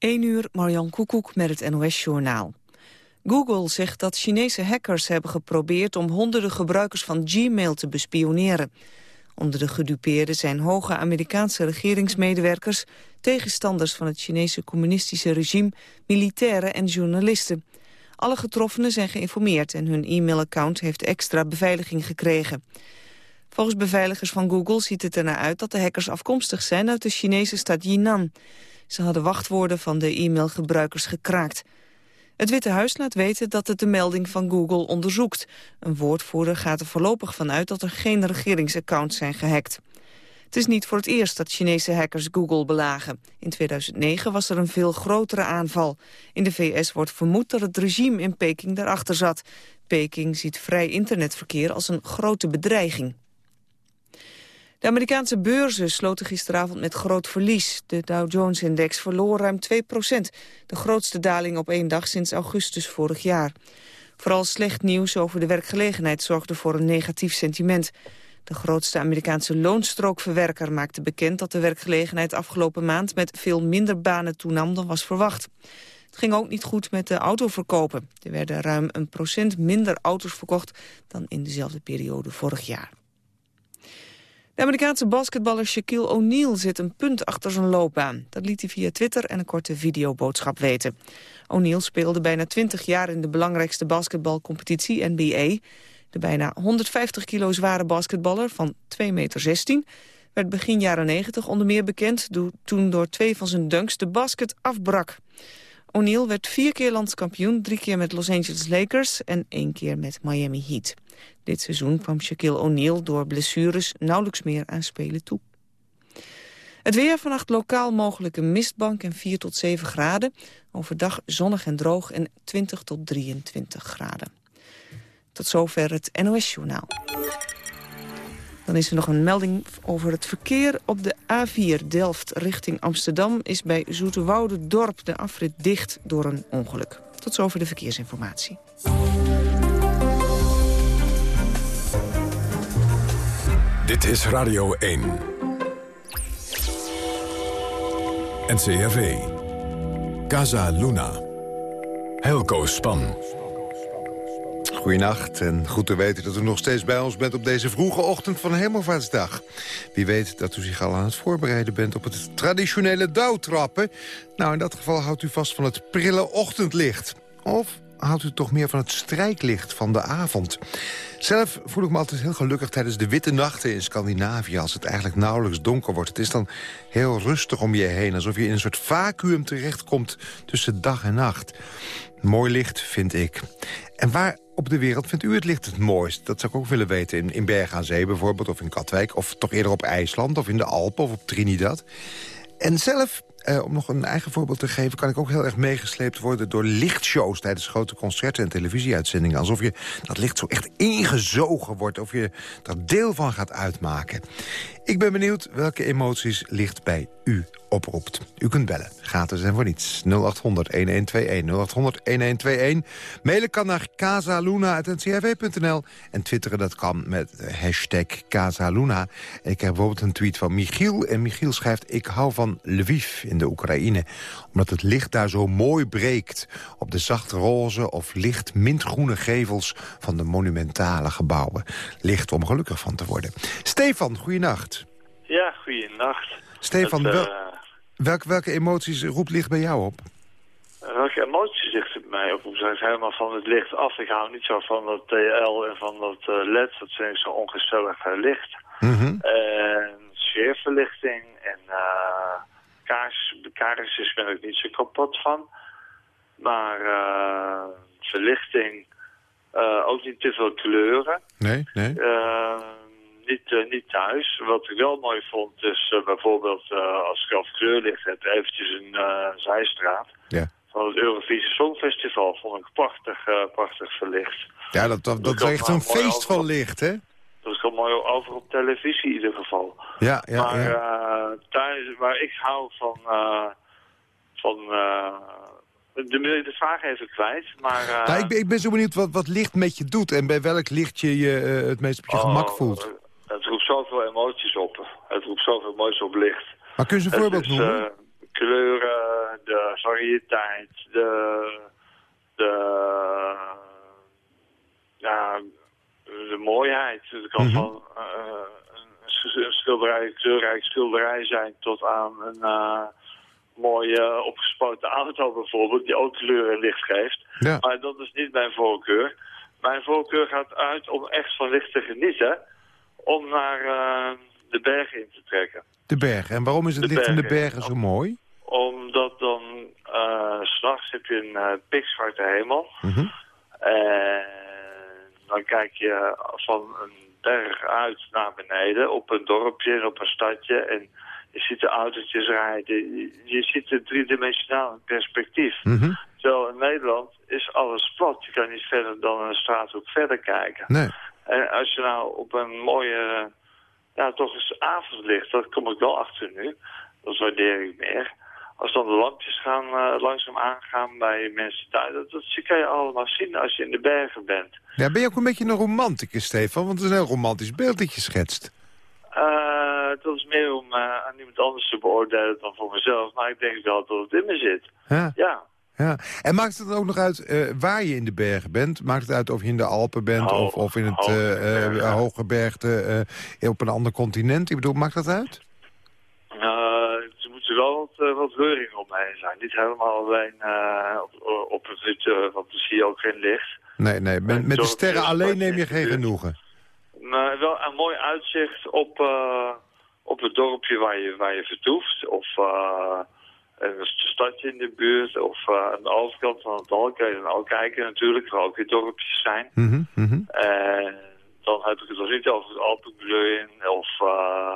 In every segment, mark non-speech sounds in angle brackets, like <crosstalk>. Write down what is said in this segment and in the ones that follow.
1 uur, Marjan Koekoek met het NOS-journaal. Google zegt dat Chinese hackers hebben geprobeerd om honderden gebruikers van Gmail te bespioneren. Onder de gedupeerden zijn hoge Amerikaanse regeringsmedewerkers, tegenstanders van het Chinese communistische regime, militairen en journalisten. Alle getroffenen zijn geïnformeerd en hun e-mailaccount heeft extra beveiliging gekregen. Volgens beveiligers van Google ziet het ernaar uit dat de hackers afkomstig zijn uit de Chinese stad Yinan. Ze hadden wachtwoorden van de e-mailgebruikers gekraakt. Het Witte Huis laat weten dat het de melding van Google onderzoekt. Een woordvoerder gaat er voorlopig vanuit dat er geen regeringsaccounts zijn gehackt. Het is niet voor het eerst dat Chinese hackers Google belagen. In 2009 was er een veel grotere aanval. In de VS wordt vermoed dat het regime in Peking daarachter zat. Peking ziet vrij internetverkeer als een grote bedreiging. De Amerikaanse beurzen sloten gisteravond met groot verlies. De Dow Jones-index verloor ruim 2 procent. De grootste daling op één dag sinds augustus vorig jaar. Vooral slecht nieuws over de werkgelegenheid zorgde voor een negatief sentiment. De grootste Amerikaanse loonstrookverwerker maakte bekend dat de werkgelegenheid afgelopen maand met veel minder banen toenam dan was verwacht. Het ging ook niet goed met de autoverkopen. Er werden ruim een procent minder auto's verkocht dan in dezelfde periode vorig jaar. De Amerikaanse basketballer Shaquille O'Neal zit een punt achter zijn loopbaan. Dat liet hij via Twitter en een korte videoboodschap weten. O'Neal speelde bijna 20 jaar in de belangrijkste basketbalcompetitie NBA. De bijna 150 kilo zware basketballer van 2,16 meter werd begin jaren 90 onder meer bekend toen door twee van zijn dunks de basket afbrak. O'Neal werd vier keer landskampioen, drie keer met Los Angeles Lakers en één keer met Miami Heat. Dit seizoen kwam Shaquille O'Neal door blessures nauwelijks meer aan spelen toe. Het weer vannacht lokaal mogelijke mistbank en 4 tot 7 graden. Overdag zonnig en droog en 20 tot 23 graden. Tot zover het NOS-journaal. Dan is er nog een melding over het verkeer. Op de A4 Delft richting Amsterdam is bij Zoeterwoude Dorp de afrit dicht door een ongeluk. Tot zover de verkeersinformatie. Dit is Radio 1. NCRV. Casa Luna. Helco Span. Goedenacht en goed te weten dat u nog steeds bij ons bent op deze vroege ochtend van Hemelvaartsdag. Wie weet dat u zich al aan het voorbereiden bent op het traditionele dauwtrappen. Nou, in dat geval houdt u vast van het prille ochtendlicht. Of houdt u toch meer van het strijklicht van de avond. Zelf voel ik me altijd heel gelukkig tijdens de witte nachten in Scandinavië... als het eigenlijk nauwelijks donker wordt. Het is dan heel rustig om je heen, alsof je in een soort vacuüm terechtkomt... tussen dag en nacht. Mooi licht, vind ik. En waar op de wereld vindt u het licht het mooist? Dat zou ik ook willen weten. In, in Bergen aan Zee bijvoorbeeld, of in Katwijk... of toch eerder op IJsland, of in de Alpen, of op Trinidad. En zelf uh, om nog een eigen voorbeeld te geven... kan ik ook heel erg meegesleept worden door lichtshows... tijdens grote concerten en televisieuitzendingen. Alsof je dat licht zo echt ingezogen wordt. Of je er deel van gaat uitmaken. Ik ben benieuwd welke emoties licht bij u oproept. U kunt bellen. Gratis en voor niets. 0800-1121. 0800-1121. Mailen kan naar casaluna.ncrv.nl. En twitteren dat kan met hashtag Casaluna. Ik heb bijvoorbeeld een tweet van Michiel. En Michiel schrijft... Ik hou van Lviv in de Oekraïne. Omdat het licht daar zo mooi breekt... op de zacht roze of licht mintgroene gevels... van de monumentale gebouwen. Licht om gelukkig van te worden. Stefan, goeienacht. Ja, goeienacht. Stefan, wel, uh, welke, welke emoties roept licht bij jou op? Welke emoties zegt het mij op? Ik zeg helemaal van het licht af. Ik hou niet zo van dat TL en van dat uh, LED. Dat zijn zo ongezellig uh, licht. Mm -hmm. En sfeerverlichting en uh, kaars, kaarsjes ben ik niet zo kapot van. Maar verlichting, ook niet te veel kleuren. Nee, nee niet, uh, niet thuis. Wat ik wel mooi vond is uh, bijvoorbeeld uh, als ik af kleurlicht heb, eventjes een zijstraat. Ja. Van het Eurovisie Songfestival vond ik prachtig, prachtig verlicht. Ja, dat, dat, dat, is echt een feest van licht, hè? Dat is gewoon mooi over op televisie in ieder geval. Ja, ja, maar ja. thuis, waar ik hou van... van de, de vraag even kwijt, maar... Uh... Nou, ik, ben, ik ben zo benieuwd wat, wat licht met je doet... en bij welk licht je je uh, het meest op je oh, gemak voelt. Het roept zoveel emoties op. Het roept zoveel moois op licht. Maar kun je een voorbeeld is, noemen? Uh, kleuren, de variëteit, de, de, ja, de mooiheid. Het kan Mhm. van eh, een, schilderij, een kleurrijk schilderij zijn tot aan een eh, mooie opgespoten auto bijvoorbeeld, die ook kleur en licht geeft. Ja. Maar dat is niet mijn voorkeur. Mijn voorkeur gaat uit om echt van licht te genieten, om naar eh, de bergen in te trekken. De bergen. En waarom is het De licht in de bergen. zo mooi? Omdat dan s s'nachts heb je een pikzwarte hemel. Mhm. En dan kijk je van een berg uit naar beneden op een dorpje en op een stadje. En je ziet de autootjes rijden. Je, ziet het driedimensionaal perspectief. Mhm. Terwijl in Nederland is alles plat. Je kan niet verder dan een straathoek verder kijken. Nee. En als je nou op een mooie, ja toch eens avondlicht, dat kom ik wel achter nu. Dat waardeer ik meer. Als dan de lampjes gaan, eh, langzaam aangaan bij mensen thuis, dat, dat kan je allemaal zien als je in de bergen bent. Ja, ben je ook een beetje een romanticus, Stefan? Want het is een heel romantisch beeld dat je schetst. Eh, dat is meer om eh, aan iemand anders te beoordelen dan voor mezelf. Maar ik denk wel dat het in me zit. Ja. Ja. En maakt het dan ook nog uit eh, waar je in de bergen bent? Maakt het uit of je in de Alpen bent Hoog- of, of in het hoge eh, eh, bergen. hoge bergte eh, op een ander continent? Ik bedoel, maakt dat uit? Eh, er moet er wel wat, wat reuring omheen zijn. Niet helemaal alleen op, op het hutje, want dan zie je ook geen licht. Nee, nee. Met, met de sterren alleen neem je geen genoegen. Maar wel een mooi uitzicht op, op het dorpje waar je, waar je vertoeft. Of een stadje in de buurt. Of eh, aan de overkant van het dal kan je dan ook kijken natuurlijk. Waar ook weer dorpjes zijn. Mhm, mhm. En dan heb ik het nog niet over het Alpengleuien. Of uh,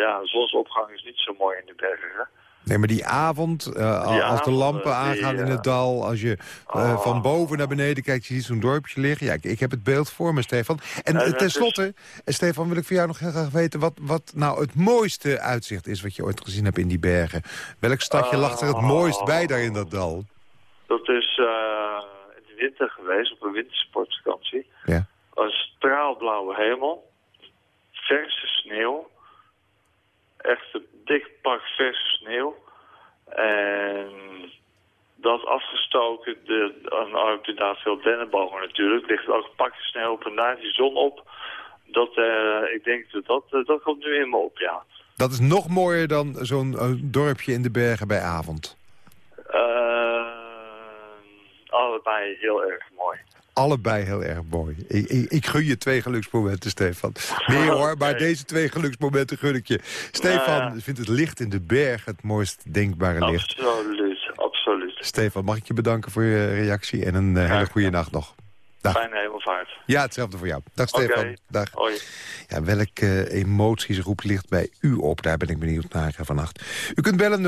ja, zonsopgang is niet zo mooi in de bergen. Nee, maar die avond, eh, als de lampen eh, die, aangaan in eh, het dal... als je eh, oh. van boven naar beneden kijkt, je ziet zo'n dorpje liggen. Ja, ik, ik heb het beeld voor me, Stefan. En Ja, eh, dat ten is- slotte, eh, Stefan, wil ik van jou nog heel graag weten... Wat, wat nou het mooiste uitzicht is wat je ooit gezien hebt in die bergen. Welk stadje lag er het mooist bij daar in dat dal? Dat is eh, in de winter geweest, op een wintersportvakantie. Ja. Een straalblauwe hemel. Verse sneeuw. Echt een dik pak verse sneeuw. En dat afgestoken, de, heb je daar veel dennenbomen natuurlijk. Ligt ook een pakje sneeuw op en daar is die zon op. Dat, eh, ik denk dat dat, eh, dat komt nu in me op, ja. Dat is nog mooier dan zo'n eh, dorpje in de bergen bij avond. Allebei heel erg mooi. Allebei heel erg mooi. Ik, ik, ik gun je twee geluksmomenten, Stefan. Meer hoor, maar deze twee geluksmomenten gun ik je. Stefan vindt het licht in de berg het mooist denkbare licht. Absoluut, absoluut. Stefan, mag ik je bedanken voor je reactie en een eh, hele goede nacht nog. Dag. Fijne hemelvaart. Ja, hetzelfde voor jou. Dag. Stefan. Dag. Hoi. Ja, welke eh, emoties roept licht bij u op? Daar ben ik benieuwd naar eh, vannacht. U kunt bellen 0800-1121,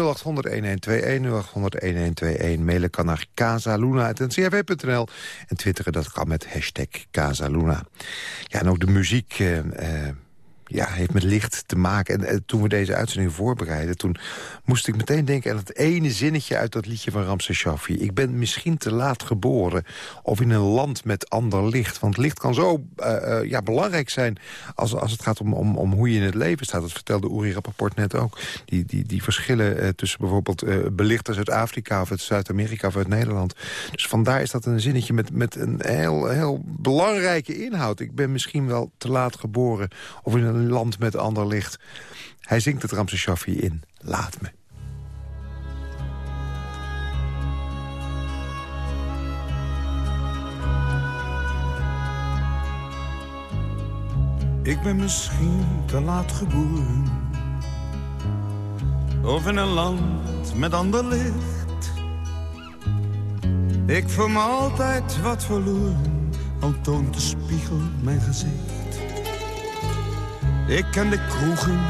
0800-1121. Mailen kan naar casaluna.ncrv.nl. En twitteren dat kan met hashtag Casaluna. Ja, en ook de muziek... eh, ja, heeft met licht te maken. En eh, toen we deze uitzending voorbereidden... toen moest ik meteen denken aan het ene zinnetje uit dat liedje van Ramses Shaffi. Ik ben misschien te laat geboren of in een land met ander licht. Want licht kan zo eh, eh, ja, belangrijk zijn als, als het gaat om, om, om hoe je in het leven staat. Dat vertelde Uri Rappaport net ook. Die, die, die verschillen tussen bijvoorbeeld belichters uit Afrika... of uit Zuid-Amerika of uit Nederland. Dus vandaar is dat een zinnetje met, met een heel, heel belangrijke inhoud. Ik ben misschien wel te laat geboren of in een land met ander licht. Hij zingt het Ramses Shaffi in. Laat me. Ik ben misschien te laat geboren. Of in een land met ander licht. Ik voel me altijd wat verloren, al toont de spiegel mijn gezicht. Ik ken de kroegen,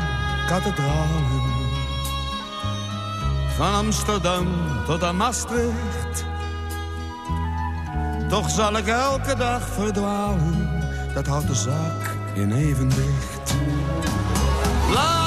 kathedralen. Van Amsterdam tot aan Maastricht. Toch zal ik elke dag verdwalen, dat houdt de zaak in evenwicht. Laat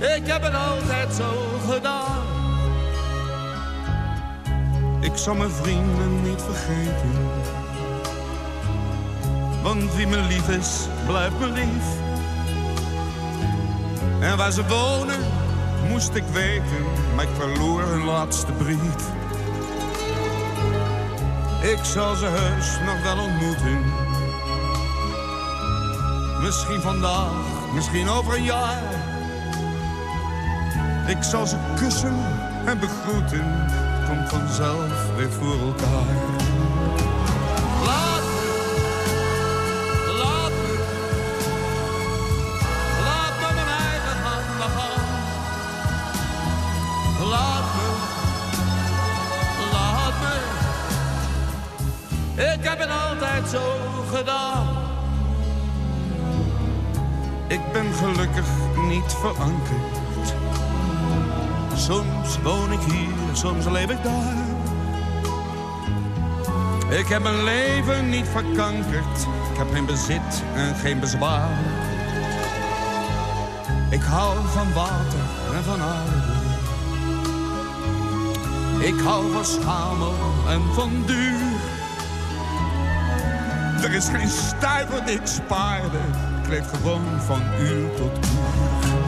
ik heb het altijd zo gedaan. Ik zal mijn vrienden niet vergeten. Want wie me lief is, blijft me lief. En waar ze wonen, moest ik weten, maar ik verloor hun laatste brief. Ik zal ze heus nog wel ontmoeten. Misschien vandaag, misschien over een jaar. Ik zal ze kussen en begroeten. Het komt vanzelf weer voor elkaar. Ik heb het altijd zo gedaan. Ik ben gelukkig niet verankerd. Woon ik hier, soms leef ik daar. Ik heb mijn leven niet verkankerd. Ik heb geen bezit en geen bezwaar. Ik hou van water en van aarde. Ik hou van schamel en van duur. Er is geen stuiver die ik spaarde. Ik leef gewoon van uur tot uur.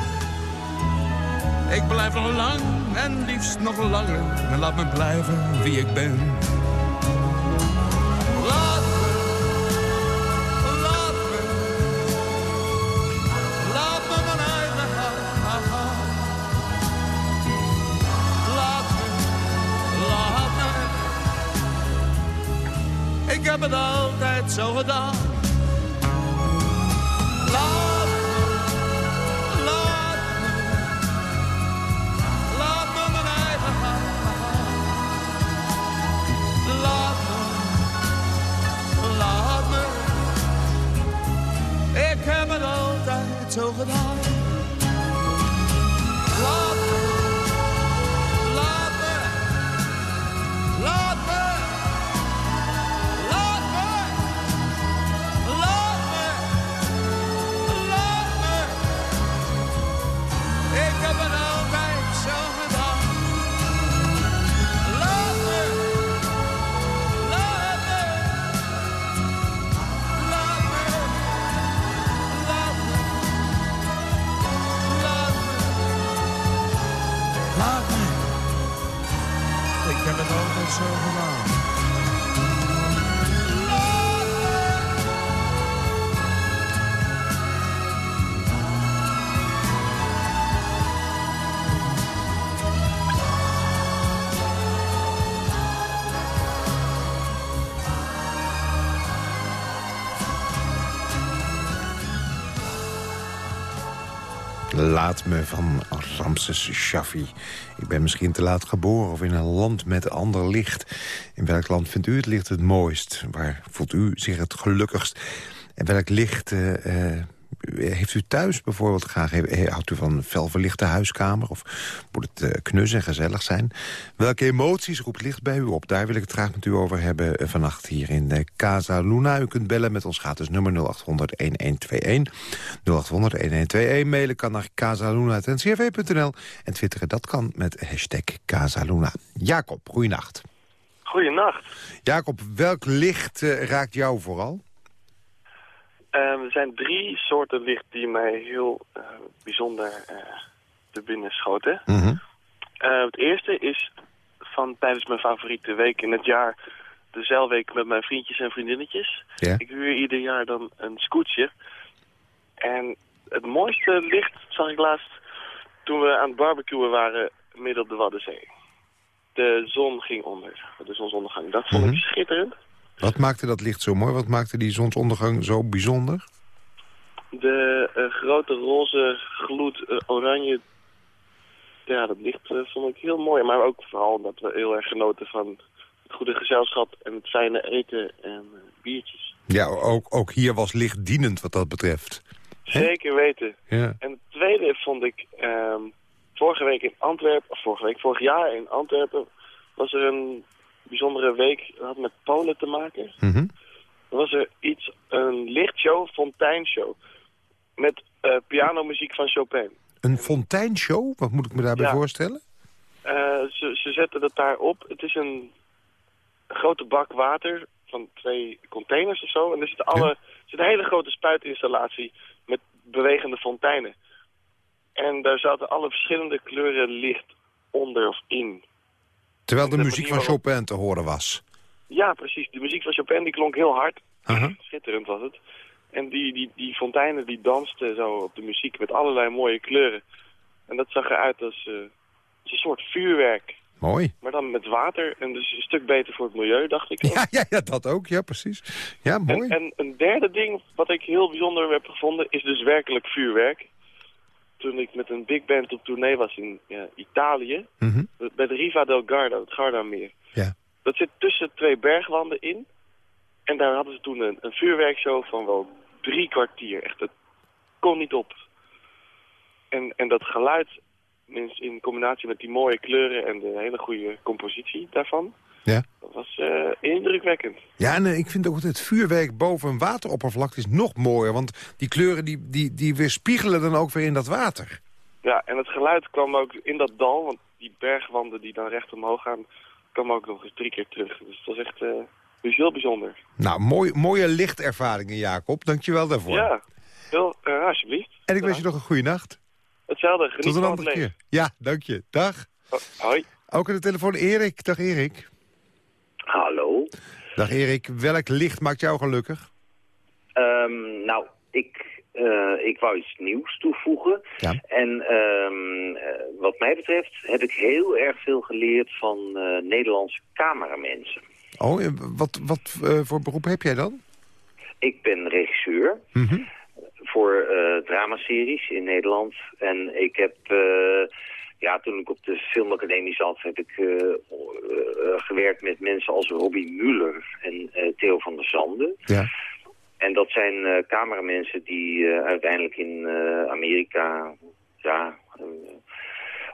Ik blijf nog lang en liefst nog langer. En laat me blijven wie ik ben. Me van Ramses Shaffi. Ik ben misschien te laat geboren of in een land met ander licht. In welk land vindt u het licht het mooist? Waar voelt u zich het gelukkigst? En welk licht eh, eh, heeft u thuis bijvoorbeeld graag? Houdt u van een felverlichte huiskamer? Of moet het eh, knus en gezellig zijn? Welke emoties roept licht bij u op? Daar wil ik het graag met u over hebben eh, vannacht hier in de Casa Luna. U kunt bellen met ons gratis nummer 0800-1121. 0800-1121. Mailen kan naar casaluna.ncrv.nl. En twitteren dat kan met hashtag Casaluna. Jacob, goeienacht. Goedenacht. Jacob, welk licht eh, raakt jou vooral? Ehm, er zijn drie soorten licht die mij heel eh, bijzonder eh te binnen schoten. Mhm. Eh, het eerste is van tijdens mijn favoriete week in het jaar... de zeilweek met mijn vriendjes en vriendinnetjes. Ik huur ieder jaar dan een scootje. En het mooiste licht zag ik laatst toen we aan het barbecuen waren midden op de Waddenzee. de zon ging onder. De zonsondergang. Dat vond ik Mhm. schitterend. Wat maakte dat licht zo mooi? Wat maakte die zonsondergang zo bijzonder? De eh, grote roze gloed eh, oranje. Ja, dat licht eh, vond ik heel mooi. Maar ook vooral dat we heel erg genoten van het goede gezelschap en het fijne eten en biertjes. Ja, ook, ook hier was licht dienend wat dat betreft. Zeker weten. Ja. En het tweede vond ik, ehm, vorige week in Antwerpen, of vorige week, vorig jaar in Antwerpen, was er een bijzondere week, had met Polen te maken. Mhm. Er was er iets, een lichtshow, fonteinshow, met eh, pianomuziek van Chopin. Een fonteinshow? Wat moet ik me daarbij Ja. voorstellen? Eh, ze, ze zetten dat daar op. Het is een grote bak water van twee containers of zo. En er zit, alle, Ja. zit een hele grote spuitinstallatie met bewegende fonteinen. En daar zaten alle verschillende kleuren licht onder of in. Terwijl de de muziek van waarop- Chopin te horen was. Ja, precies. De muziek van Chopin die klonk heel hard. Aha. Schitterend was het. En die, die, die fonteinen die dansten zo op de muziek met allerlei mooie kleuren. En dat zag eruit als, eh, als een soort vuurwerk. Mooi. Maar dan met water. En dus een stuk beter voor het milieu, dacht ik. Ja, ja, ja, dat ook. Ja, precies. Ja, mooi. En, en een derde ding wat ik heel bijzonder heb gevonden is dus werkelijk vuurwerk. Toen ik met een big band op tournee was in ja, Italië, Mhm. bij de Riva del Garda, het Gardameer. Ja. Dat zit tussen twee bergwanden in. En daar hadden ze toen een, een vuurwerkshow van wel drie kwartier. Echt, het kon niet op. En, en dat geluid, in, in combinatie met die mooie kleuren en de hele goede compositie daarvan, Ja. dat was eh, indrukwekkend. Ja, en eh, ik vind ook het vuurwerk boven een wateroppervlakte is nog mooier. Want die kleuren die, die, die weerspiegelen dan ook weer in dat water. Ja, en het geluid kwam ook in dat dal, want die bergwanden die dan recht omhoog gaan, kwam ook nog eens drie keer terug. Dus het was echt eh, dus heel bijzonder. Nou, mooi, mooie lichtervaringen, Jacob. Dankjewel daarvoor. Ja, heel, alsjeblieft. En ik wens je nog een goede nacht. Hetzelfde, geniet Tot een andere keer. Ja, dank je. Dag. Oh, hoi. Ook aan de telefoon Erik. Dag Erik. Dag Erik. Welk licht maakt jou gelukkig? Ehm, nou, ik, eh, ik wou iets nieuws toevoegen. Ja. En ehm, eh, wat mij betreft heb ik heel erg veel geleerd van eh, Nederlandse cameramensen. Oh, wat, wat voor beroep heb jij dan? Ik ben regisseur Mhm. voor dramaseries in Nederland. En ik heb, ja, toen ik op de filmacademie zat, heb ik eh, eh, eh, gewerkt met mensen als Robbie Muller en Theo van der Zanden. Ja. En dat zijn cameramensen die uiteindelijk in Amerika, ja,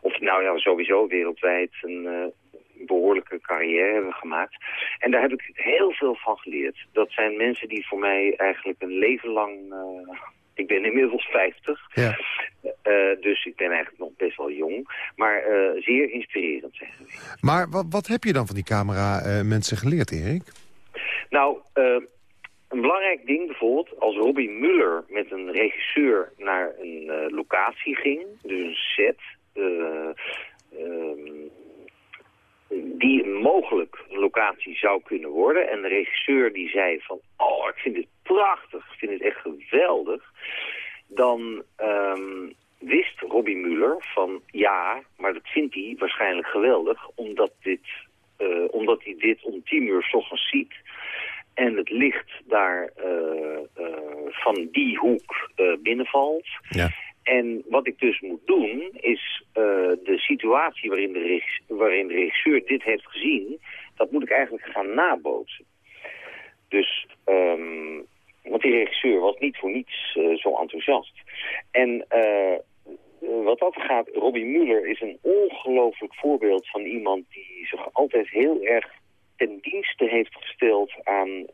of nou ja, sowieso wereldwijd een eh, behoorlijke carrière hebben gemaakt. En daar heb ik heel veel van geleerd. Dat zijn mensen die voor mij eigenlijk een leven lang... ik ben inmiddels 50, Ja. eh, dus ik ben eigenlijk nog best wel jong. Maar eh, zeer inspirerend zijn geweest. Maar wat, wat heb je dan van die camera eh, mensen geleerd, Erik? Nou, eh, een belangrijk ding bijvoorbeeld, als Robbie Muller met een regisseur naar een eh, locatie ging, dus een set, eh, die een mogelijk locatie zou kunnen worden. En de regisseur die zei van, oh, ik vind dit prachtig, ik vind het echt geweldig. Dan ehm, wist Robbie Muller van, ja, maar dat vindt hij waarschijnlijk geweldig, omdat, dit, eh, omdat hij dit om tien uur s ochtends ziet. En het licht daar eh, eh, van die hoek binnenvalt. Ja. En wat ik dus moet doen, is eh, de situatie waarin de, waarin de regisseur dit heeft gezien, dat moet ik eigenlijk gaan nabootsen. Dus, ehm, want die regisseur was niet voor niets eh, zo enthousiast. En eh, wat dat gaat, Robbie Muller is een ongelooflijk voorbeeld van iemand die zich altijd heel erg ten dienste heeft gesteld aan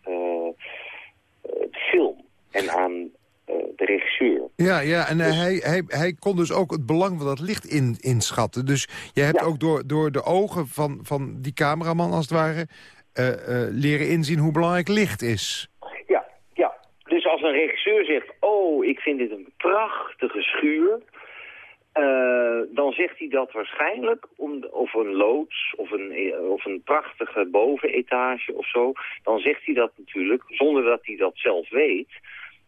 film en aan de regisseur. Ja, ja en eh, hij, hij, hij kon dus ook het belang van dat licht in, inschatten. Dus je hebt Ja. ook door, door de ogen van, van die cameraman als het ware... eh, eh, leren inzien hoe belangrijk licht is. Ja, ja. Dus als een regisseur zegt, oh, ik vind dit een prachtige schuur... eh, dan zegt hij dat waarschijnlijk, om, of een loods, of een, eh, of een prachtige bovenetage of zo... dan zegt hij dat natuurlijk, zonder dat hij dat zelf weet...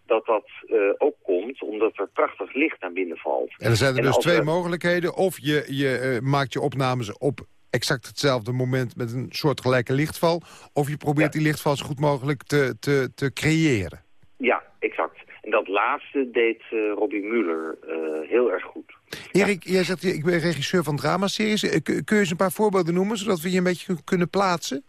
dat dat eh, ook komt omdat er prachtig licht naar binnen valt. En er zijn er En dus twee mogelijkheden. Of je, je eh, maakt je opnames op exact hetzelfde moment met een soortgelijke lichtval... of je probeert die lichtval zo goed mogelijk te, te, te creëren. Ja, exact. En dat laatste deed uh, Robbie Muller heel erg goed. Erik, jij zegt, ik ben regisseur van dramaseries. Kun je eens een paar voorbeelden noemen, zodat we je een beetje kunnen plaatsen?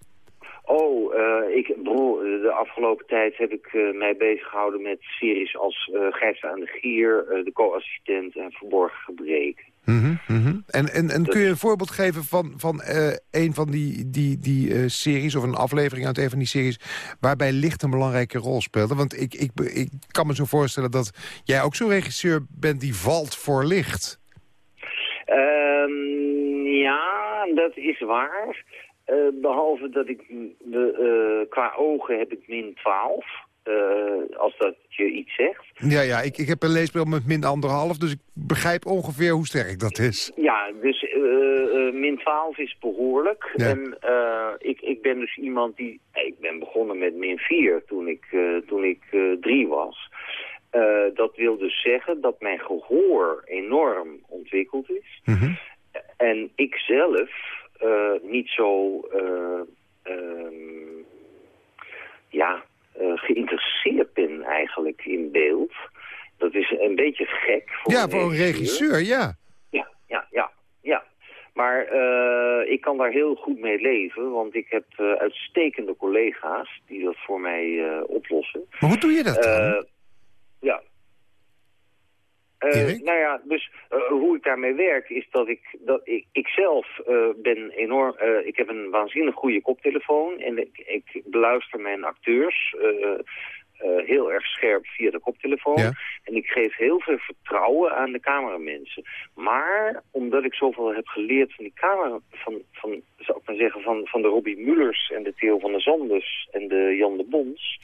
Oh, ik, bro, de afgelopen tijd heb ik uh, mij bezig gehouden met series als uh, Gijs aan de Gier, De Co-assistent en Verborgen Gebreken. Mm -hmm, mm -hmm. En, en, en kun je een voorbeeld geven van, van een van die, die, die series... of een aflevering uit een van die series... waarbij licht een belangrijke rol speelde? Want ik, ik, ik kan me zo voorstellen dat jij ook zo'n regisseur bent... die valt voor licht. Um, ja, dat is waar. Uh, behalve dat ik de, uh, qua ogen heb ik min 12. Uh, als dat je iets zegt. Ja, ja ik, ik heb een leesbril met min anderhalf, dus ik begrijp ongeveer hoe sterk dat is. Ja, dus min 12 is behoorlijk. Ja. En ik, ik ben dus iemand die... Ik ben begonnen met min 4 toen ik, toen ik drie was. dat wil dus zeggen dat mijn gehoor enorm ontwikkeld is. Mm -hmm. En ik zelf niet zo uh, um, ja, uh, geïnteresseerd ben eigenlijk in beeld. Dat is een beetje gek voor Ja, een voor een regisseur, ja. Ja, ja, ja. ja. Maar ik kan daar heel goed mee leven, want ik heb uitstekende collega's die dat voor mij oplossen. Maar hoe doe je dat dan? ja, uh, nou ja, dus uh, hoe ik daarmee werk is dat ik, dat ik, ik zelf uh, ben enorm, ik heb een waanzinnig goede koptelefoon en ik, ik beluister mijn acteurs heel erg scherp via de koptelefoon. Ja. En ik geef heel veel vertrouwen aan de cameramensen. Maar omdat ik zoveel heb geleerd van die camera, van, van, zou ik maar zeggen, van, van de Robbie Mullers en de Theo van der Zanders en de Jan de Bons...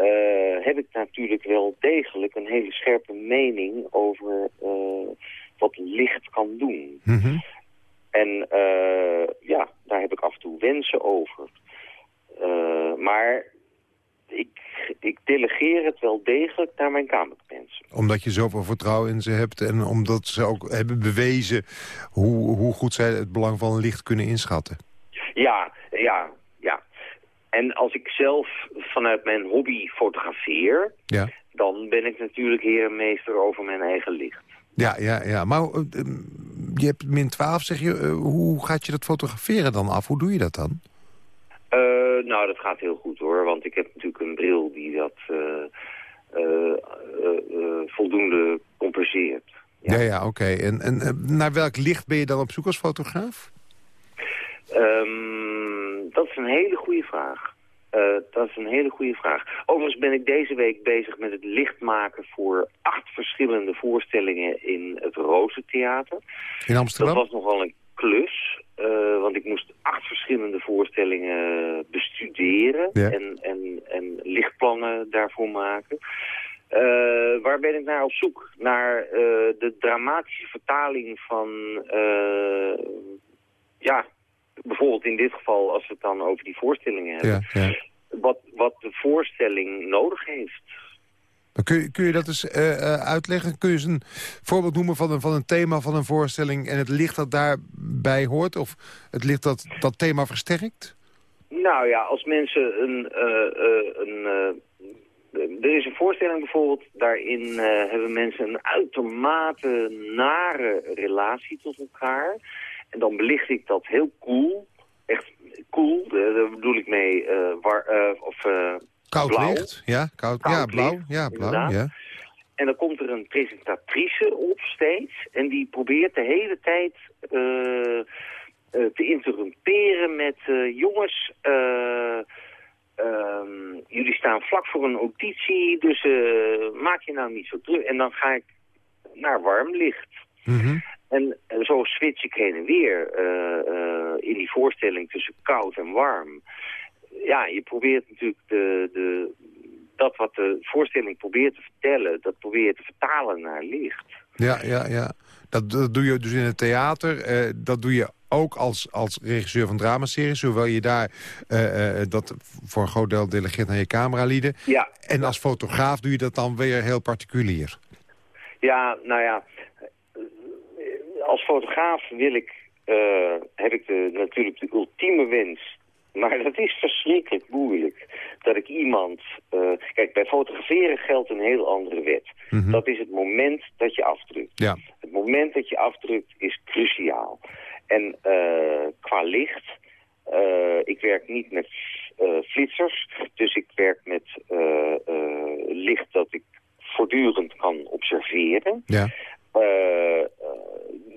Uh, heb ik natuurlijk wel degelijk een hele scherpe mening over uh, wat licht kan doen. Mm -hmm. En uh, ja, daar heb ik af en toe wensen over. maar ik, ik delegeer het wel degelijk naar mijn kamermensen. Omdat je zoveel vertrouwen in ze hebt en omdat ze ook hebben bewezen hoe, hoe goed zij het belang van licht kunnen inschatten. Ja, ja, en als ik zelf vanuit mijn hobby fotografeer... Ja. dan ben ik natuurlijk heer en meester over mijn eigen licht. Ja, ja, ja. Maar uh, je hebt min 12, zeg je. Uh, hoe gaat je dat fotograferen dan af? Hoe doe je dat dan? Uh, nou, dat gaat heel goed hoor. Want ik heb natuurlijk een bril die dat voldoende compenseert. Ja, ja, ja oké. Okay. En, en naar welk licht ben je dan op zoek als fotograaf? Um, dat is een hele goede vraag. Uh, dat is een hele goede vraag. Overigens ben ik deze week bezig met het licht maken voor acht verschillende voorstellingen in het Rozentheater. In Amsterdam? Dat was nogal een klus, uh, want ik moest acht verschillende voorstellingen bestuderen ja. en, en, en lichtplannen daarvoor maken. Uh, waar ben ik naar op zoek? Naar de dramatische vertaling van ja, bijvoorbeeld in dit geval, als we het dan over die voorstellingen hebben, ja, ja. Wat, wat de voorstelling nodig heeft. Maar kun, je, kun je dat eens uh, uh, uitleggen? Kun je eens een voorbeeld noemen van een, van een thema van een voorstelling... en het licht dat daarbij hoort? Of het licht dat dat thema versterkt? Nou ja, als mensen een... Uh, een er is een voorstelling bijvoorbeeld, daarin hebben mensen een uitermate nare relatie tot elkaar... En dan belicht ik dat heel cool. Echt cool. Daar bedoel ik mee war, uh, of, koud blauw. licht. Ja, koud, koud ja, blauw. licht, ja, blauw. inderdaad. Ja. En dan komt er een presentatrice op steeds. En die probeert de hele tijd te interrumperen met... jongens, um, jullie staan vlak voor een auditie, dus maak je nou niet zo druk. En dan ga ik naar warm licht. Mm -hmm. En zo switch ik heen en weer uh, uh, in die voorstelling tussen koud en warm. Ja, je probeert natuurlijk de, de, dat wat de voorstelling probeert te vertellen, dat probeer je te vertalen naar licht. Ja, ja, ja. Dat, dat doe je dus in het theater. Uh, dat doe je ook als, als regisseur van dramaseries. Hoewel je daar dat voor een groot deel delegeert naar je cameralieden. Ja. En als fotograaf doe je dat dan weer heel particulier. Ja, nou ja als fotograaf wil ik eh, heb ik de, natuurlijk de ultieme wens maar dat is verschrikkelijk moeilijk. Dat ik iemand... eh, kijk, bij fotograferen geldt een heel andere wet. Mhm. Dat is het moment dat je afdrukt. Ja. Het moment dat je afdrukt is cruciaal. En eh, qua licht... ik werk niet met flitsers. Dus ik werk met licht dat ik voortdurend kan observeren. Ja.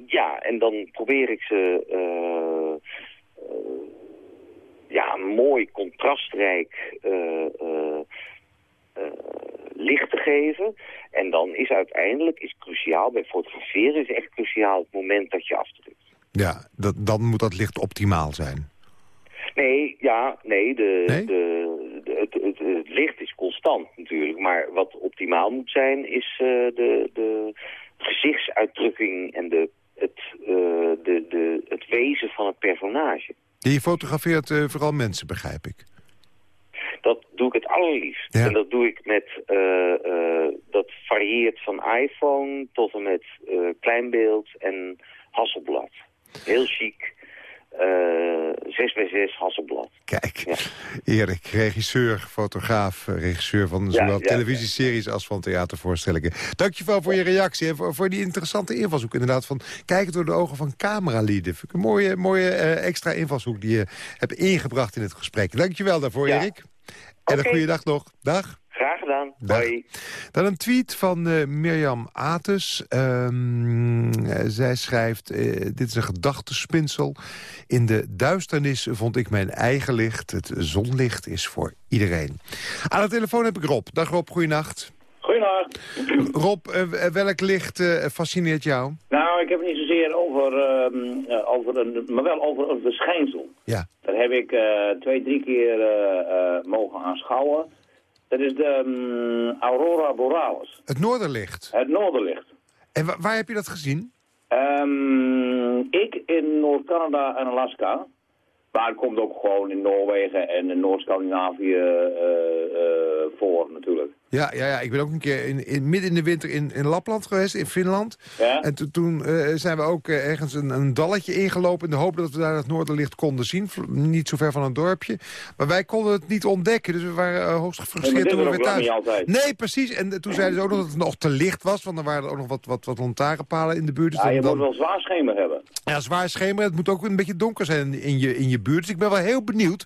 Ja, en dan probeer ik ze eh, eh, ja, mooi contrastrijk eh, licht te geven. En dan is uiteindelijk, is cruciaal, bij fotograferen is echt cruciaal het moment dat je afdrukt. Ja, dat, dan moet dat licht optimaal zijn. Nee, ja, nee, de, Nee? De, de- het, het, het licht is constant natuurlijk. Maar wat optimaal moet zijn is de, de gezichtsuitdrukking en de, het, eh, de, de, het wezen van het personage. Je fotografeert eh, vooral mensen, begrijp ik. Dat doe ik het allerliefst. Ja. En dat doe ik met, eh, dat varieert van iPhone tot en met kleinbeeld en Hasselblad. Heel chic. Eh 6 bij 6 Hasselblad. Kijk, Ja. Erik, regisseur, fotograaf, eh, regisseur van zowel ja, televisieseries als van theatervoorstellingen. Dankjewel voor je reactie en voor, voor die interessante invalshoek. Inderdaad, van kijken door de ogen van cameralieden. Vind ik een mooie, mooie eh, extra invalshoek die je hebt ingebracht in het gesprek. Dankjewel daarvoor. Erik. En een goede dag nog. Dag. Graag gedaan. Dag. Hoi. Dan een tweet van eh, Mirjam Ates. Ehm, eh, zij schrijft, eh, dit is een gedachtespinsel. In de duisternis vond ik mijn eigen licht. Het zonlicht is voor iedereen. Aan de telefoon heb ik Rob. Dag Rob, goeienacht. Goedenacht. Rob, welk licht eh, fascineert jou? Nou, ik heb het niet zozeer over, ehm, eh, over een, maar wel over een verschijnsel. Ja. Dat heb ik eh, twee, drie keer eh, eh, mogen aanschouwen. Dat is de ehm, Aurora Borealis, Het noorderlicht. het noorderlicht. En wa- waar heb je dat gezien? Ehm, ik in Noord-Canada en Alaska. Maar het komt ook gewoon in Noorwegen en in Noord-Scandinavië eh, voor natuurlijk. Ja, ja, ja, ik ben ook een keer in, in, midden in de winter in, in Lapland geweest, in Finland. Ja? En to- toen eh, zijn we ook eh, ergens een, een dalletje ingelopen... in de hoop dat we daar het noorderlicht konden zien. Niet zo ver van een dorpje. Maar wij konden het niet ontdekken, dus we waren eh, hoogst gefrustreerd toen we weer thuis. lang niet altijd. Nee, precies. En toen zeiden ze ook nog dat het nog te licht was... want er waren ook nog wat, wat, wat lantaarnpalen in de buurt. Dus Ja, je dan- moet wel zwaar schemer hebben. ja, zwaar schemeren. Het moet ook een beetje donker zijn in je, in je buurt. Dus ik ben wel heel benieuwd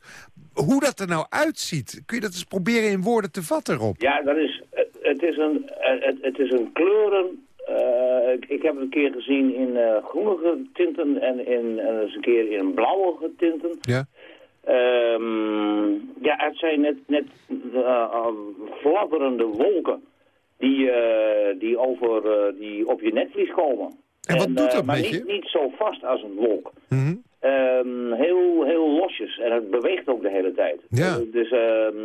hoe dat er nou uitziet. Kun je dat eens proberen in woorden te vatten, Rob? Ja, dat is, het, het is een, het, het is een kleuren... eh, ik, ik heb het een keer gezien in eh groenige tinten en, in, en eens een keer in blauwige tinten. Ja. Ehm, ja, het zijn net, net eh, eh, fladderende wolken die, eh, die, over, eh, die op je netvlies komen. En wat doet eh, dat maar met niet, je? niet zo vast als een wolk. Mhm. Ehm, heel, heel losjes. En het beweegt ook de hele tijd. Ja. Eh, Dus, ehm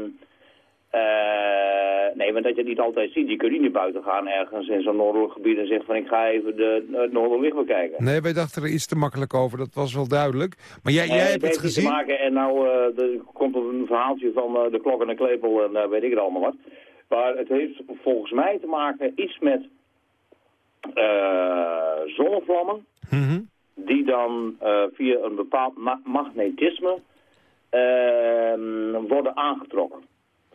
eh, nee, want dat je het niet altijd ziet. Je kunt niet buiten gaan ergens in zo'n noordelijk gebied en zeggen van ik ga even de, het noorderlicht bekijken. Nee, wij dachten er iets te makkelijk over. Dat was wel duidelijk. Maar jij, jij hebt het heeft niet te gezien? maken en nou eh, er komt een verhaaltje van de klok en de klepel en weet ik het allemaal wat. Maar het heeft volgens mij te maken iets met zonnevlammen Mhm. Die dan eh, via een bepaald ma- magnetisme ehm, worden aangetrokken.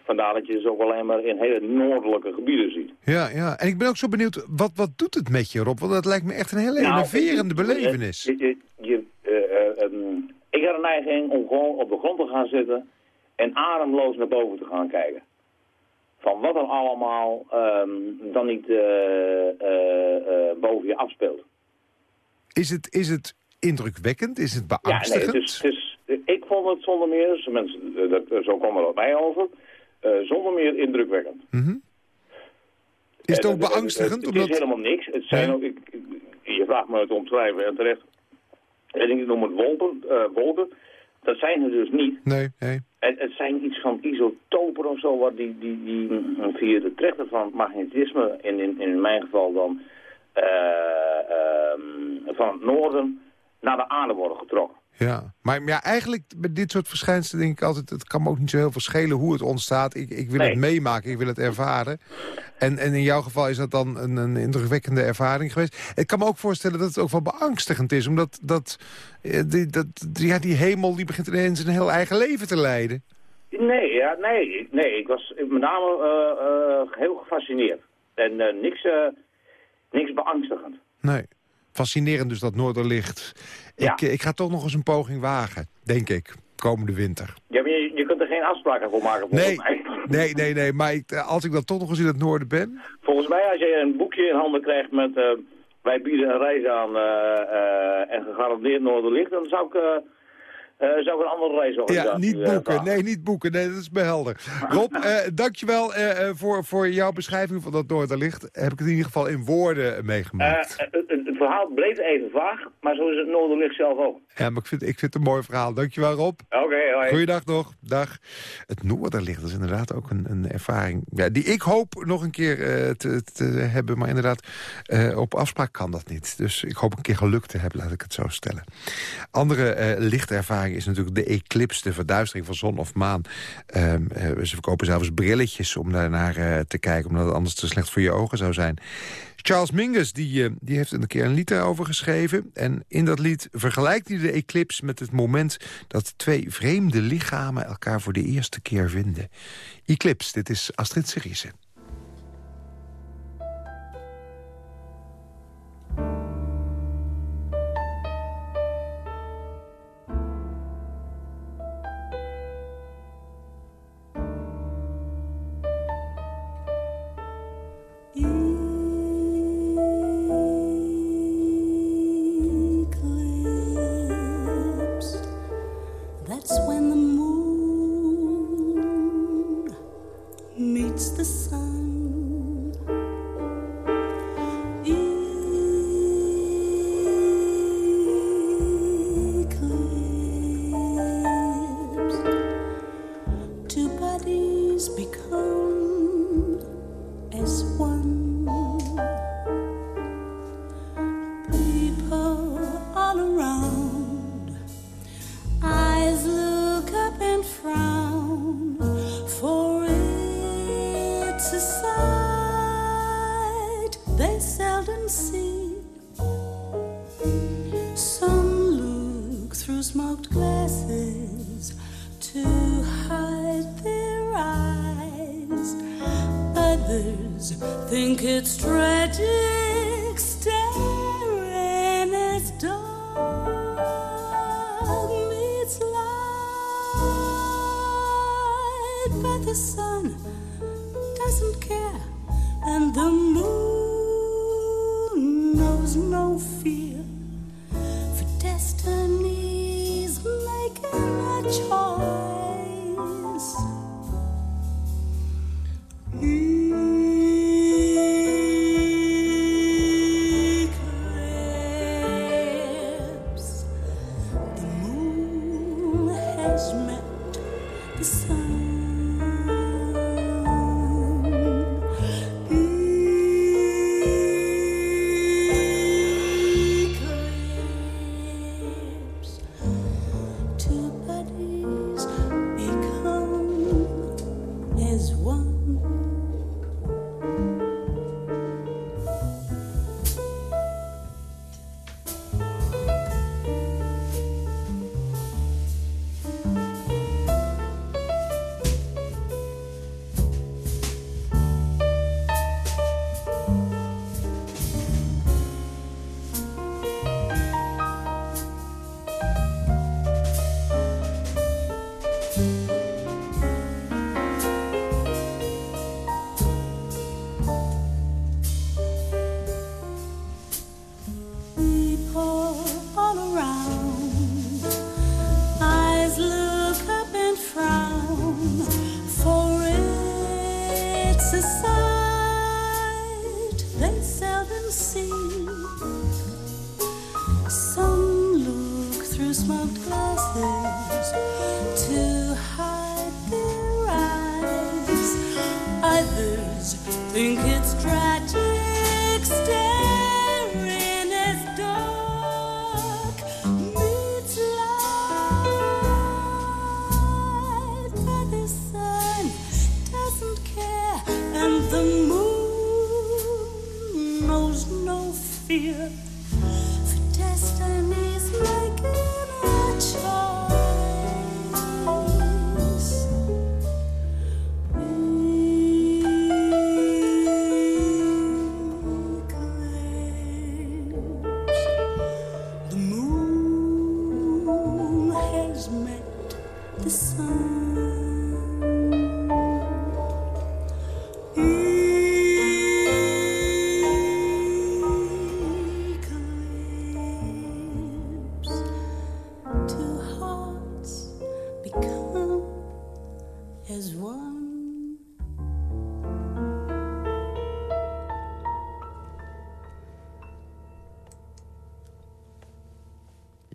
Vandaar dat je dus ook alleen maar in hele noordelijke gebieden ziet. Ja, ja. En ik ben ook zo benieuwd, wat, wat doet het met je, Rob? Want dat lijkt me echt een hele Nou, enerverende je- belevenis. je- je- je- eh, eh, ehm, ik had een neiging om gewoon op de grond te gaan zitten en ademloos naar boven te gaan kijken. Van wat er allemaal ehm, dan niet boven je afspeelt. Is, het, is het indrukwekkend? Is het Ja, nee, beangstigend? het is, het is, ik vond het zonder meer, dus mensen, eh, dat, zo kwam er op mij over, eh, zonder meer indrukwekkend. Mhm. Is het Eh, ook beangstigend? Het, omdat... is helemaal niks. Het zijn ook, ik, je vraagt me het om schrijven en terecht. En ik noem het wolken, eh, wolken. Dat zijn er dus niet. Nee, nee. Het, het zijn iets van isotopen of zo, wat die, die, die via de trechter van magnetisme, in, in, in mijn geval dan eh, ehm, van het noorden, naar de aarde worden getrokken. Ja, maar ja, eigenlijk bij dit soort verschijnselen denk ik altijd... het kan me ook niet zo heel veel schelen hoe het ontstaat. Ik, ik wil Nee. het meemaken, ik wil het ervaren. En, en in jouw geval is dat dan een, een indrukwekkende ervaring geweest. Ik kan me ook voorstellen dat het ook wel beangstigend is... omdat dat, eh, die, dat, ja, die hemel die begint ineens een heel eigen leven te leiden. Nee, ja, nee, nee, ik was met name eh, heel gefascineerd. En niks, niks beangstigend. Nee. Fascinerend dus dat Noorderlicht. Ja. Ik, eh, ik ga toch nog eens een poging wagen, denk ik, komende winter. Ja, maar je, je kunt er geen afspraken voor maken, volgens Nee, mij. <laughs> nee, nee, nee. Maar ik, eh, als ik dan toch nog eens in het noorden ben... Volgens mij, als je een boekje in handen krijgt met... eh, wij bieden een reis aan en gegarandeerd Noorderlicht... dan zou ik, eh, zou ik een andere reis Ja, niet boeken. Nee, niet boeken. Nee, dat is me helder. <laughs> Rob, eh, dankjewel eh, voor, voor jouw beschrijving van dat Noorderlicht. Heb ik het in ieder geval in woorden meegemaakt. Het, het- verhaal bleef even vaag, maar zo is het Noorderlicht zelf ook. ja, maar ik vind, ik vind het een mooi verhaal. Dankjewel, Rob. Oké, hoi. Goeiedag nog. Dag. Het Noorderlicht dat is inderdaad ook een, een ervaring ja, die ik hoop nog een keer te, te hebben. Maar inderdaad, op afspraak kan dat niet. Dus ik hoop een keer geluk te hebben, laat ik het zo stellen. Andere eh, is natuurlijk de eclipse, de verduistering van zon of maan. Eh, ze verkopen zelfs brilletjes om daarnaar eh, te kijken, omdat het anders te slecht voor je ogen zou zijn. Charles Mingus die, eh, die heeft een keer een lied daarover geschreven. En in dat lied vergelijkt hij de eclipse met het moment... dat twee vreemde lichamen elkaar voor de eerste keer vinden. Eclipse, dit is Astrid Seriese.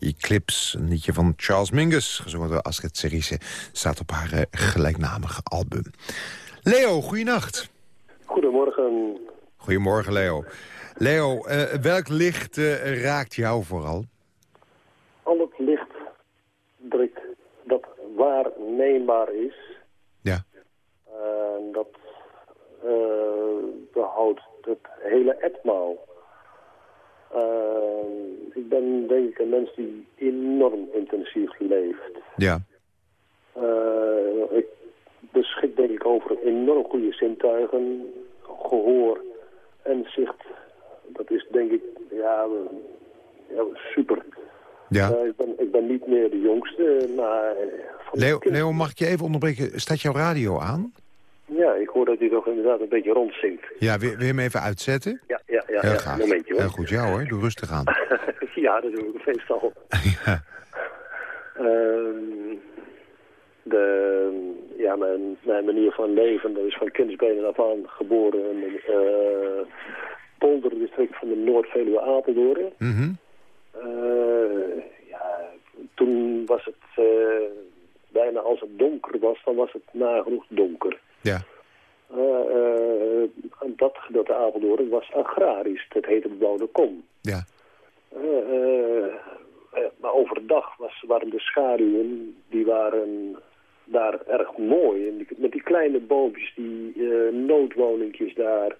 Eclipse, een liedje van Charles Mingus, gezongen door Astrid Cerise, staat op haar eh, gelijknamige album. Leo, goeienacht. Goedemorgen. Goedemorgen, Leo. Leo, eh, welk licht eh, raakt jou vooral? Al het licht dat, dat waarneembaar is, Ja. dat eh, behoudt het hele etmaal. Eh, ik ben denk ik een mens die enorm intensief leeft. Ja. Eh, ik beschik denk ik over enorm goede zintuigen, gehoor en zicht. Dat is denk ik, ja, ja super. Ja. Eh, ik, ben, ik ben niet meer de jongste, maar... Leo, mag ik je even onderbreken? Staat jouw radio aan? Ja, ik hoor dat hij toch inderdaad een beetje rondzinkt. Ja, wil, wil je hem even uitzetten? Ja, ja, ja. Heel ja. momentje hoor. Heel goed, ja hoor. Doe rustig aan. <laughs> ja, dat doe ik meestal. <laughs> ja. Ehm, de, ja, mijn, mijn manier van leven, dat is van kindsbenen af aan geboren in het eh, polderdistrict van de Noord-Veluwe Apeldoorn. Mhm. Eh, ja, toen was het eh, bijna als het donker was, dan was het nagenoeg donker. Ja. Eh, eh, dat gedeelte Apeldoorn was agrarisch. Dat heette bebouwde kom. Ja. Eh, maar overdag was, waren de schaduwen, die waren daar erg mooi. En die- met die kleine boompjes, die eh noodwoningjes daar.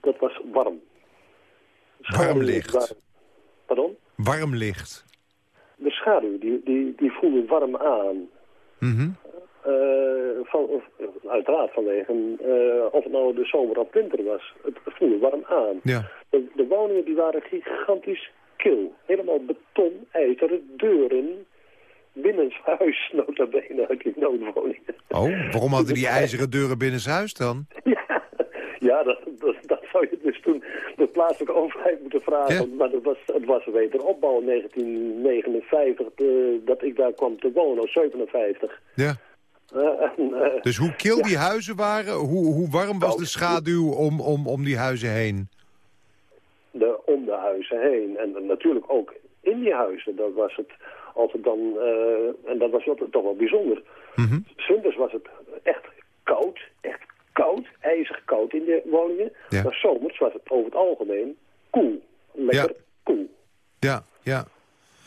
dat was warm. Schaduwen licht. pardon? Warm licht. De schaduw, die, die, die voelde warm aan. Mhm. Eh, van, of, uiteraard vanwege, eh, of het nou de zomer of winter was. Het voelde warm aan. Ja. De, de woningen die waren gigantisch kil. Helemaal beton, ijzeren deuren. Binnenshuis, <laughs> nota bene, uit die noodwoningen. Oh, waarom hadden die <laughs> ijzeren deuren binnenshuis dan? Ja, ja dat, dat, dat zou je dus toen de plaatselijke overheid moeten vragen. Ja. Maar dat was, het was wederopbouw in 1959 eh, dat ik daar kwam te wonen, of 57. Ja. Eh, eh, Dus hoe kil die huizen waren, hoe, hoe warm was Nou, de schaduw om, om, om die huizen heen? de, om de huizen heen. En natuurlijk ook in die huizen. Dat was het, als het dan, eh, en dat was wel- toch wel bijzonder. Winters was het echt koud, echt koud, ijzig koud in de woningen. Ja. Maar zomers was het over het algemeen koel. Lekker Ja. koel. Ja, ja.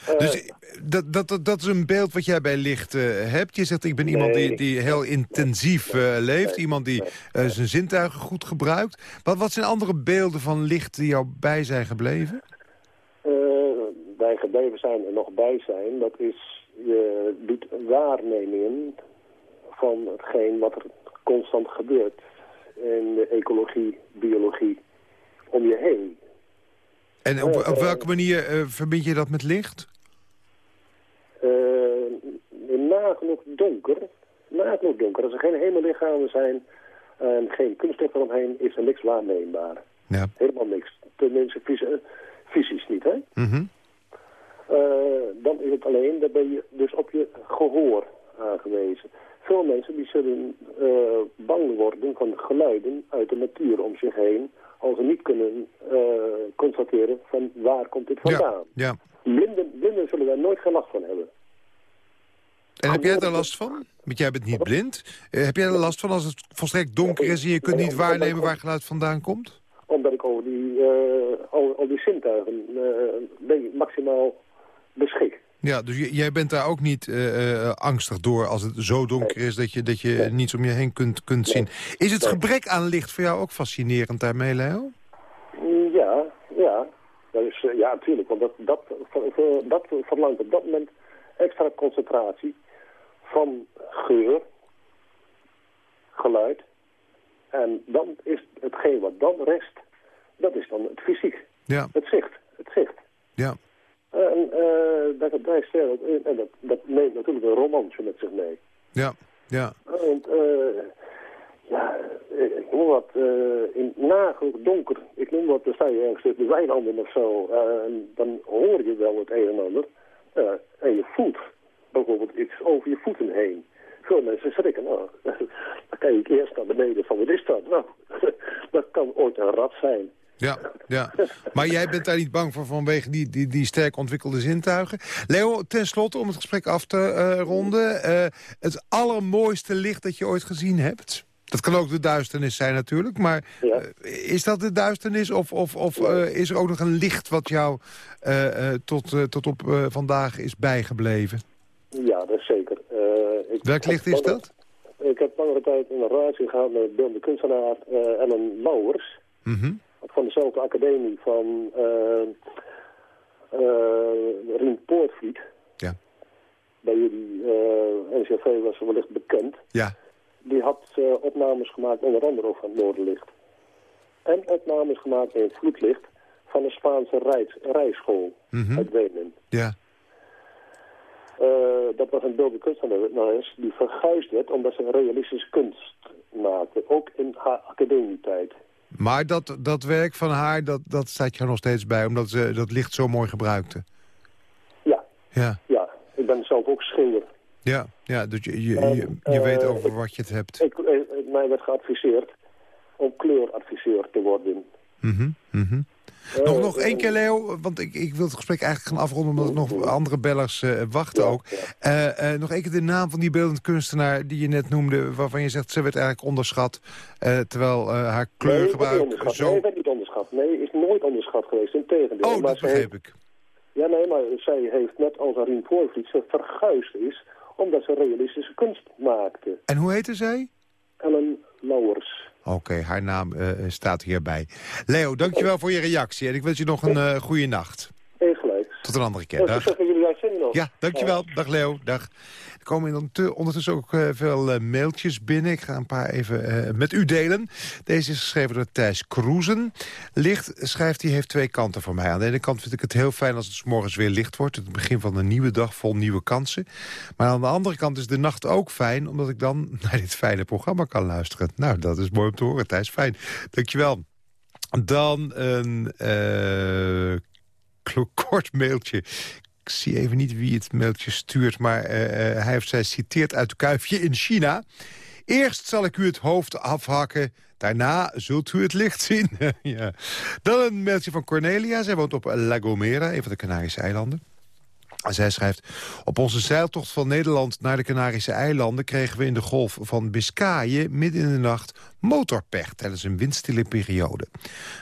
Eh, Dus dat, dat, dat, dat is een beeld wat jij bij licht eh, hebt. Je zegt, ik ben iemand die, die heel intensief eh, leeft. Iemand die eh, zijn zintuigen goed gebruikt. Wat, wat zijn andere beelden van licht die jou bij zijn gebleven? eh, wij gebleven zijn en nog bij zijn, dat is, je doet waarnemingen van hetgeen wat er constant gebeurt in de ecologie, biologie om je heen. En op, op welke manier eh, verbind je dat met licht? Eh, nagenoeg donker, nagenoeg donker. Als er geen hemellichamen zijn en geen kunststof eromheen, is er niks waarneembaar. Ja. Helemaal niks. Tenminste, fys- eh, fysisch niet, hè? Mhm. Eh, dan is het alleen, dan ben je dus op je gehoor aangewezen. Veel mensen die zullen bang worden van geluiden uit de natuur om zich heen... als ze niet kunnen constateren van waar komt dit vandaan. Ja, ja. Blinden, blinden zullen daar nooit geen last van hebben. En heb jij daar last van? Want jij bent niet blind. Eh, heb jij er last van als het volstrekt donker is... en je kunt niet waarnemen waar geluid vandaan komt? Omdat ik over die, eh, al, die zintuigen eh, maximaal beschik. Ja, dus jij bent daar ook niet angstig door als het zo donker is... dat je, dat je niets om je heen kunt, kunt zien. Is het gebrek aan licht voor jou ook fascinerend daarmee, Leo? Dat is, eh, ja, natuurlijk. Want dat, dat, dat verlangt op dat moment extra concentratie van geur, geluid. En dan is hetgeen wat dan rest, dat is dan het fysiek. Ja, Het zicht. Het zicht. ja. En uh, sterk in. En dat, dat neemt natuurlijk een romansje met zich mee. Ja, ja. Want, uh, ja, ik noem wat, uh, in nagelijk donker, ik noem wat, dan sta je ergens tussen de weilanden of zo, en dan hoor je wel het een en ander. en je voelt bijvoorbeeld iets over je voeten heen. Veel mensen schrikken, nou, <laughs> dan kijk ik eerst naar beneden van wat is dat? Nou, <laughs> dat kan ooit een rat zijn. Ja, ja. Maar jij bent daar niet bang voor vanwege die, die, die sterk ontwikkelde zintuigen. Leo, tenslotte, om het gesprek af te ronden. Het allermooiste licht dat je ooit gezien hebt? Dat kan ook de duisternis zijn natuurlijk, maar ja. uh, is dat de duisternis of, of, of is er ook nog een licht wat jou tot, tot op vandaag is bijgebleven? Ja, dat is zeker. Ik Welk licht is dat? Ik heb langere tijd een relatie gehad met beeldende kunstenaar Ellen Lauwers. Mm van dezelfde academie van Rien Poortvliet. Ja. Bij jullie NCV was ze wellicht bekend. Ja. Die had opnames gemaakt onder andere over het Noorderlicht. En opnames gemaakt in het vloedlicht van een Spaanse reis, rijschool mm -hmm. uit Wenen. Ja. Uh, dat was een beeldende kunstenares die verguisd werd omdat ze realistische kunst maakte. Ook in haar academietijd. Maar dat, dat werk van haar, dat, dat staat je nog steeds bij, omdat ze dat licht zo mooi gebruikte. Ja. Ja. Ja, ik ben zelf ook schilder. Ja, ja dus je, je, je, je weet uh, over wat je het hebt. Ik, ik, mij werd geadviseerd om kleuradviseur te worden. Mm -hmm, uh, nog, nog één keer, Leo, want ik, ik wil het gesprek eigenlijk gaan afronden... omdat er nog andere bellers uh, wachten ja, ook. Ja. Uh, nog één keer de naam van die beeldend kunstenaar die je net noemde... waarvan je zegt, ze werd eigenlijk onderschat... terwijl haar kleurgebruik nee, zo... Nee, werd niet onderschat. Nee, is nooit onderschat geweest, in tegendeel. Oh, dat begreep heeft... ik. Ja, nee, maar zij heeft net als Arien Voorvliet... ze verguisd is omdat ze realistische kunst maakte. En hoe heette zij? Ellen Lauwers. Oké, okay, haar naam uh, staat hierbij. Leo, dankjewel voor je reactie. En ik wens je nog een uh, goede nacht. Tot een andere keer. Dag. Ja, dankjewel. Dag Leo. Dag. Er komen ondertussen ook uh, veel uh, mailtjes binnen. Ik ga een paar even uh, met u delen. Deze is geschreven door Thijs Kroezen. Licht, schrijft hij, heeft twee kanten voor mij. Aan de ene kant vind ik het heel fijn als het 's morgens weer licht wordt. Het begin van een nieuwe dag vol nieuwe kansen. Maar aan de andere kant is de nacht ook fijn... omdat ik dan <laughs> naar dit fijne programma kan luisteren. Nou, dat is mooi om te horen, Thijs. Fijn. Dankjewel. Dan een kort mailtje ik zie even niet wie het mailtje stuurt... maar uh, hij heeft zij citeert uit Kuifje in China. Eerst zal ik u het hoofd afhakken... Daarna zult u het licht zien. <laughs> ja. Dan een mailtje van Cornelia. Zij woont op La Gomera, een van de Canarische eilanden. Zij schrijft, op onze zeiltocht van Nederland naar de Canarische eilanden... kregen we in de golf van Biscayen midden in de nacht motorpech... tijdens een windstille periode.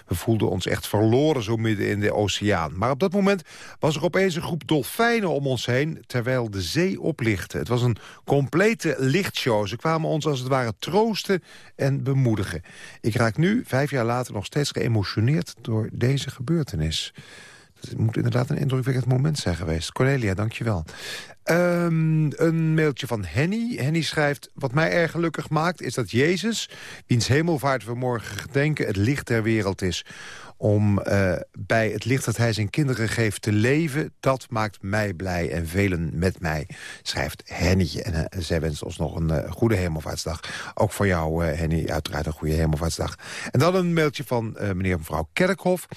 We voelden ons echt verloren zo midden in de oceaan. Maar op dat moment was er opeens een groep dolfijnen om ons heen... terwijl de zee oplichtte. Het was een complete lichtshow. Ze kwamen ons als het ware troosten en bemoedigen. Ik raak nu, vijf jaar later, nog steeds geëmotioneerd door deze gebeurtenis. Het moet inderdaad een indrukwekkend moment zijn geweest. Cornelia, dankjewel. Um, een mailtje van Henny. Henny schrijft... Wat mij erg gelukkig maakt is dat Jezus... wiens hemelvaart we morgen gedenken... het licht der wereld is om uh, bij het licht dat hij zijn kinderen geeft te leven. Dat maakt mij blij en velen met mij, schrijft Henny. En uh, zij wenst ons nog een uh, goede hemelvaartsdag. Ook voor jou, Henny, uiteraard een goede hemelvaartsdag. En dan een mailtje van meneer en mevrouw Kerkhoff.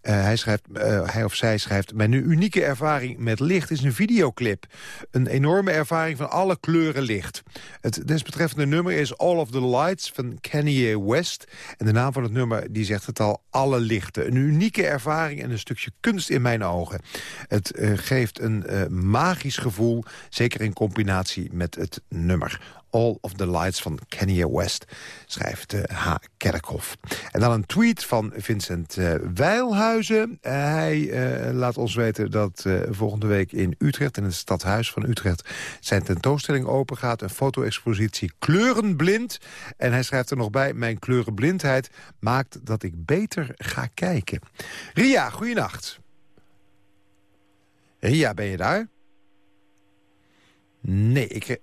hij, schrijft, hij of zij schrijft... Mijn unieke ervaring met licht is een videoclip. Een enorme ervaring van alle kleuren licht. Het desbetreffende nummer is All of the Lights van Kanye West. En de naam van het nummer die zegt het al, alle licht. Een unieke ervaring en een stukje kunst in mijn ogen. Het uh, geeft een uh, magisch gevoel, zeker in combinatie met het nummer. All of the Lights van Kanye West, schrijft uh, H. Kerkhoff. En dan een tweet van Vincent uh, Weilhuizen. Uh, hij laat ons weten dat volgende week in Utrecht... in het stadhuis van Utrecht zijn tentoonstelling open gaat. Een foto-expositie Kleurenblind. En hij schrijft er nog bij... mijn kleurenblindheid maakt dat ik beter ga kijken. Ria, goeienacht. Ria, ben je daar? Nee, ik...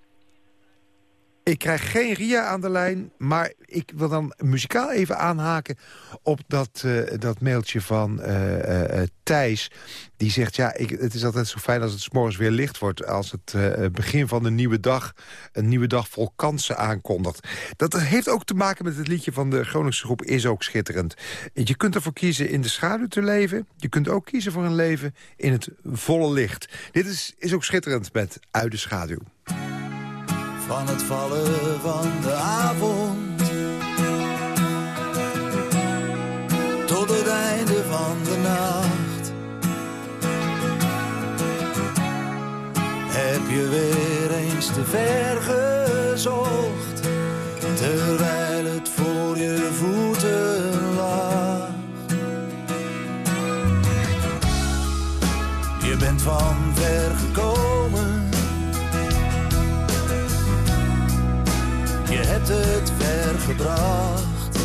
Ik krijg geen Ria aan de lijn, maar ik wil dan muzikaal even aanhaken... op dat, eh, dat mailtje van eh, Thijs. Die zegt, ja, ik, het is altijd zo fijn als het s morgens weer licht wordt... als het begin van de nieuwe dag een nieuwe dag vol kansen aankondigt. Dat heeft ook te maken met het liedje van de Groningse groep Is ook schitterend. Je kunt ervoor kiezen in de schaduw te leven. Je kunt ook kiezen voor een leven in het volle licht. Dit is, is ook schitterend met Uit de Schaduw van het vallen van de avond. Tot het einde van de nacht. Heb je weer eens te ver gezocht, terwijl het voor je voeten lag. Je bent van je hebt het ver gebracht.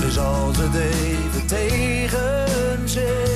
Dus als het even tegen zit,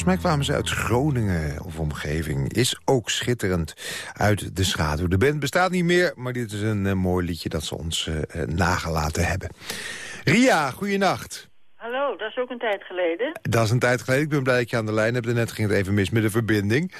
Volgens mij kwamen ze uit Groningen of omgeving. Is ook schitterend uit de schaduw. De band bestaat niet meer, maar dit is een uh, mooi liedje dat ze ons uh, nagelaten hebben. Ria, goeienacht. Hallo, dat is ook een tijd geleden. Dat is een tijd geleden. Ik ben blij dat je aan de lijn hebt. Net ging het even mis met de verbinding.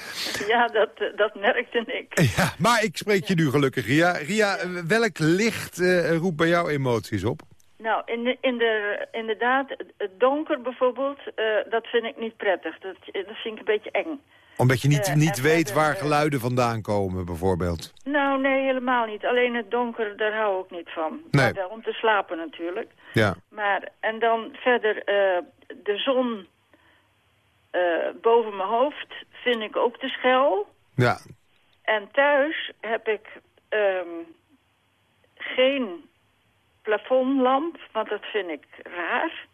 Ja, dat, dat merkte ik. <laughs> Ja, maar ik spreek je nu gelukkig, Ria. Ria, welk licht uh, roept bij jou emoties op? Nou, in de, in de, inderdaad, het donker bijvoorbeeld, uh, dat vind ik niet prettig. Dat, dat vind ik een beetje eng. Omdat je niet, uh, niet weet waar geluiden vandaan komen, bijvoorbeeld? Nou, nee, helemaal niet. Alleen het donker, daar hou ik niet van. Nee. Maar om te slapen natuurlijk. Ja. Maar, en dan verder, uh, de zon boven mijn hoofd vind ik ook te schel. Ja. En thuis heb ik ehm, geen plafondlamp, want dat vind ik raar.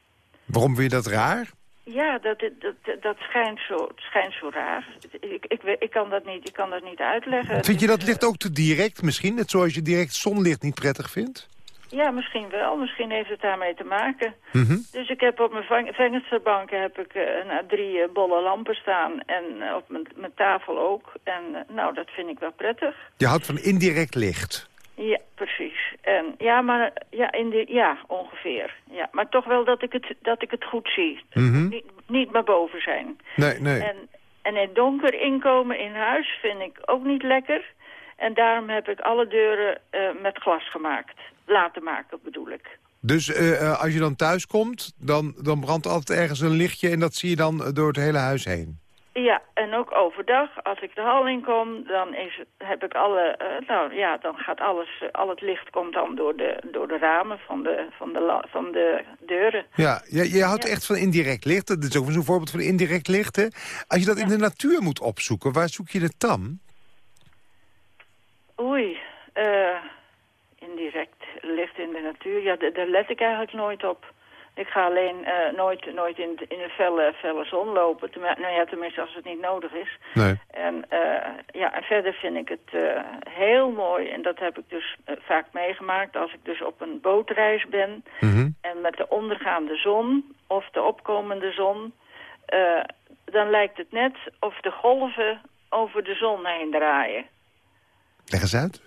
Waarom vind je dat raar? Ja, dat, dat, dat, schijnt, zo, schijnt zo raar. Ik, ik, ik, kan dat niet, ik kan dat niet uitleggen. Vind je dat licht ook te direct misschien? Net zoals je direct zonlicht niet prettig vindt? Ja, misschien wel. Misschien heeft het daarmee te maken. Mhm. Dus ik heb op mijn vensterbanken heb ik nou, drie eh, bolle lampen staan. En eh, op mijn, mijn tafel ook. En nou, dat vind ik wel prettig. Je houdt van indirect licht. Ja, precies. En, ja, maar ja, in de, ja, ongeveer. Ja, maar toch wel dat ik het, dat ik het goed zie. Mhm. Niet, niet maar boven zijn. Nee, nee. En, en in het donker inkomen in huis vind ik ook niet lekker. En daarom heb ik alle deuren eh, met glas gemaakt. Laten maken, bedoel ik. Dus eh, eh, als je dan thuis komt, dan, dan brandt altijd ergens een lichtje... en dat zie je dan door het hele huis heen. Ja, en ook overdag, als ik de hal in kom, dan is, heb ik alle, eh, nou ja, dan gaat alles, eh, al het licht komt dan door de, door de ramen van de, van de, van de deuren. Ja, je, je houdt echt van indirect licht. Dat is ook zo'n voorbeeld van indirect licht. Hè? Als je dat in de natuur moet opzoeken, waar zoek je het dan? Oei, eh, indirect licht in de natuur, ja, daar let ik eigenlijk nooit op. Ik ga alleen eh, nooit, nooit in, de- in de felle, felle zon lopen. Nou ja, tenminste als het niet nodig is. Nee. En, eh, ja, en verder vind ik het eh, heel mooi. En dat heb ik dus vaak meegemaakt als ik dus op een bootreis ben. Mhm. En met de ondergaande zon of de opkomende zon... dan lijkt het net of de golven over de zon heen draaien. Leg eens uit.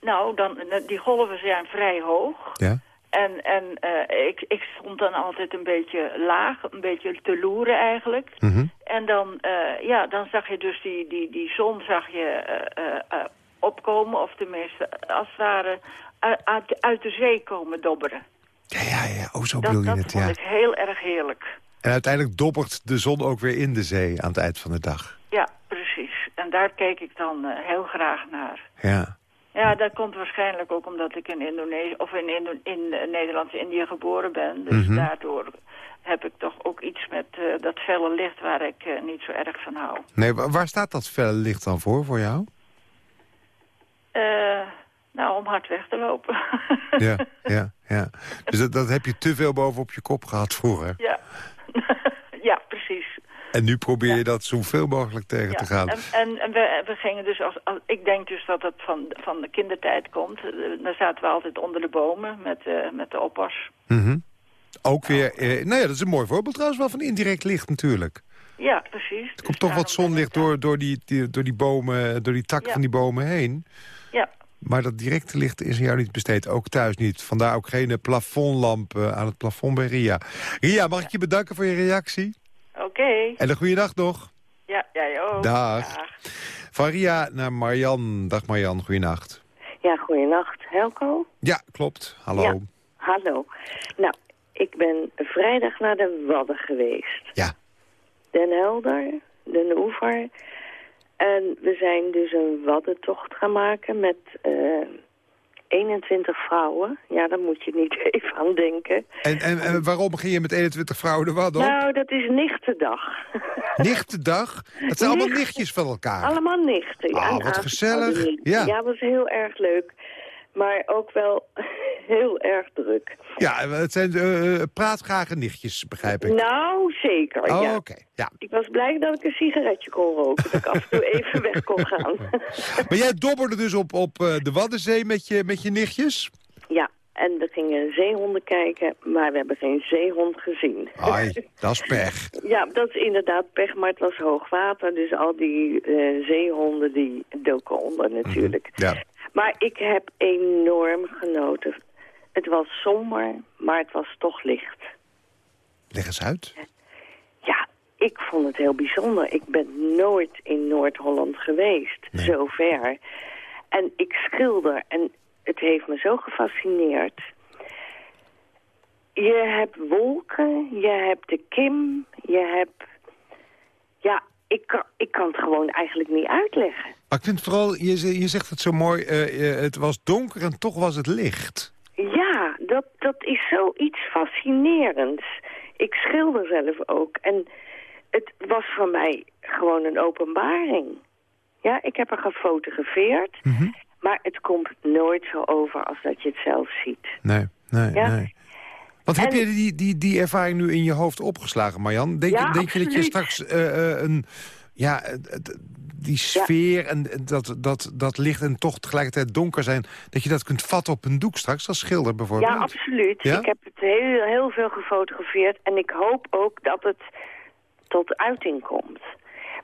Nou, dan, die golven zijn vrij hoog. Ja. En, en eh, ik, ik stond dan altijd een beetje laag, een beetje te loeren eigenlijk. Mhm. En dan, eh, ja, dan zag je dus die, die, die zon zag je eh, opkomen, of tenminste als het ware uit, uit, de zee komen dobberen. Ja, ja, ja. Oh, zo Dat, bedoel je dat het, vond ja. ik heel erg heerlijk. En uiteindelijk dobbert de zon ook weer in de zee aan het eind van de dag. Ja, precies. En daar keek ik dan heel graag naar. Ja. Ja, dat komt waarschijnlijk ook omdat ik in Indonesië of in, Indo in eh, Nederlands-Indië geboren ben. Dus Mhm. daardoor heb ik toch ook iets met eh, dat felle licht waar ik eh, niet zo erg van hou. Nee, wa- waar staat dat felle licht dan voor, voor jou? Eh, nou, om hard weg te lopen. Ja, <laughs> ja, ja. Dus dat, dat heb je te veel bovenop je kop gehad vroeger. ja. En nu probeer je dat zoveel mogelijk tegen te gaan. En, en, en we, we gingen dus als, als ik denk dus dat het van, van de kindertijd komt. Eh, Dan zaten we altijd onder de bomen met, eh, met de oppas. Mhm. Ook weer, eh, nou ja, dat is een mooi voorbeeld trouwens wel van indirect licht natuurlijk. Ja, precies. Er komt toch wat zonlicht door, door, die, die- door die bomen, door die takken Ja. van die bomen heen. Ja. Maar dat directe licht is aan jou niet besteed, ook thuis niet. Vandaar ook geen plafondlamp eh, aan het plafond bij Ria. Ria, mag ik je bedanken voor je reactie? Oké. En een goede dag nog. Ja, jij ook. Dag. Van Ria naar Marjan. Dag Marjan, goeienacht. Ja, goeienacht. Helco? Ja, klopt. Hallo. Ja. Hallo. Nou, ik ben vrijdag naar de Wadden geweest. Ja. Den Helder, Den Oever. En we zijn dus een waddentocht gaan maken met eh 21 vrouwen. Ja, daar moet je niet <laughs> even aan denken. En, en, en waarom ging je met 21 vrouwen de wat op? Nou, dat is nichtendag. <laughs> Nichtendag? Het zijn allemaal Nicht- nichtjes van elkaar. Allemaal nichten. ja, Oh, en wat gezellig. Ja. ja, was heel erg leuk. Maar ook wel <laughs> heel erg druk. Ja, het zijn eh praatgrage nichtjes, begrijp ik. Nou, zeker, Oh, ja. oké. Ja. Ik was blij dat ik een sigaretje kon roken. Dat ik af en toe even weg kon gaan. <laughs> Maar jij dobberde dus op, op eh, de Waddenzee met je, met je nichtjes? ja, en we gingen zeehonden kijken, maar we hebben geen zeehond gezien. Ai, dat is <laughs> pech. Ja, dat is inderdaad pech, maar het was hoogwater. Dus al die eh, zeehonden die doken onder natuurlijk. Ja. Maar ik heb enorm genoten. Het was somber, maar het was toch licht. Leg eens uit. Ja, ik vond het heel bijzonder. Ik ben nooit in Noord-Holland geweest, zo ver. En ik schilder en het heeft me zo gefascineerd. Je hebt wolken, je hebt de kim, je hebt... Ja, ik kan, ik kan het gewoon eigenlijk niet uitleggen. Maar ik vind vooral, je, je zegt het zo mooi, eh, eh, het was donker en toch was het licht. Ja, dat, dat is zoiets fascinerends. Ik schilder zelf ook. En het was voor mij gewoon een openbaring. Ja, ik heb er gefotografeerd. Maar het komt nooit zo over als dat je het zelf ziet. Nee, nee, Ja. nee. Want heb je die, die, die ervaring nu in je hoofd opgeslagen, Marjan? Denk, Ja, denk je dat je straks eh, een... Ja, die sfeer en dat, dat, dat licht en toch tegelijkertijd donker zijn... dat je dat kunt vatten op een doek straks, als schilder bijvoorbeeld? Ja, absoluut. Ja? Ik heb het heel, heel veel gefotografeerd en ik hoop ook dat het tot uiting komt.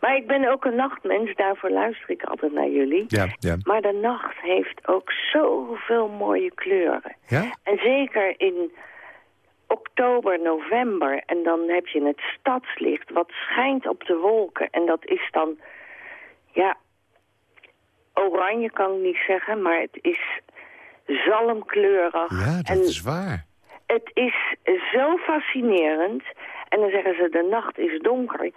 Maar ik ben ook een nachtmens, daarvoor luister ik altijd naar jullie. Ja, ja. Maar de nacht heeft ook zoveel mooie kleuren. Ja? En zeker in oktober, november. En dan heb je het stadslicht wat schijnt op de wolken. En dat is dan, ja, oranje kan ik niet zeggen, maar het is zalmkleurig. Ja, dat en is waar. het is zo fascinerend. En dan zeggen ze, de nacht is donker.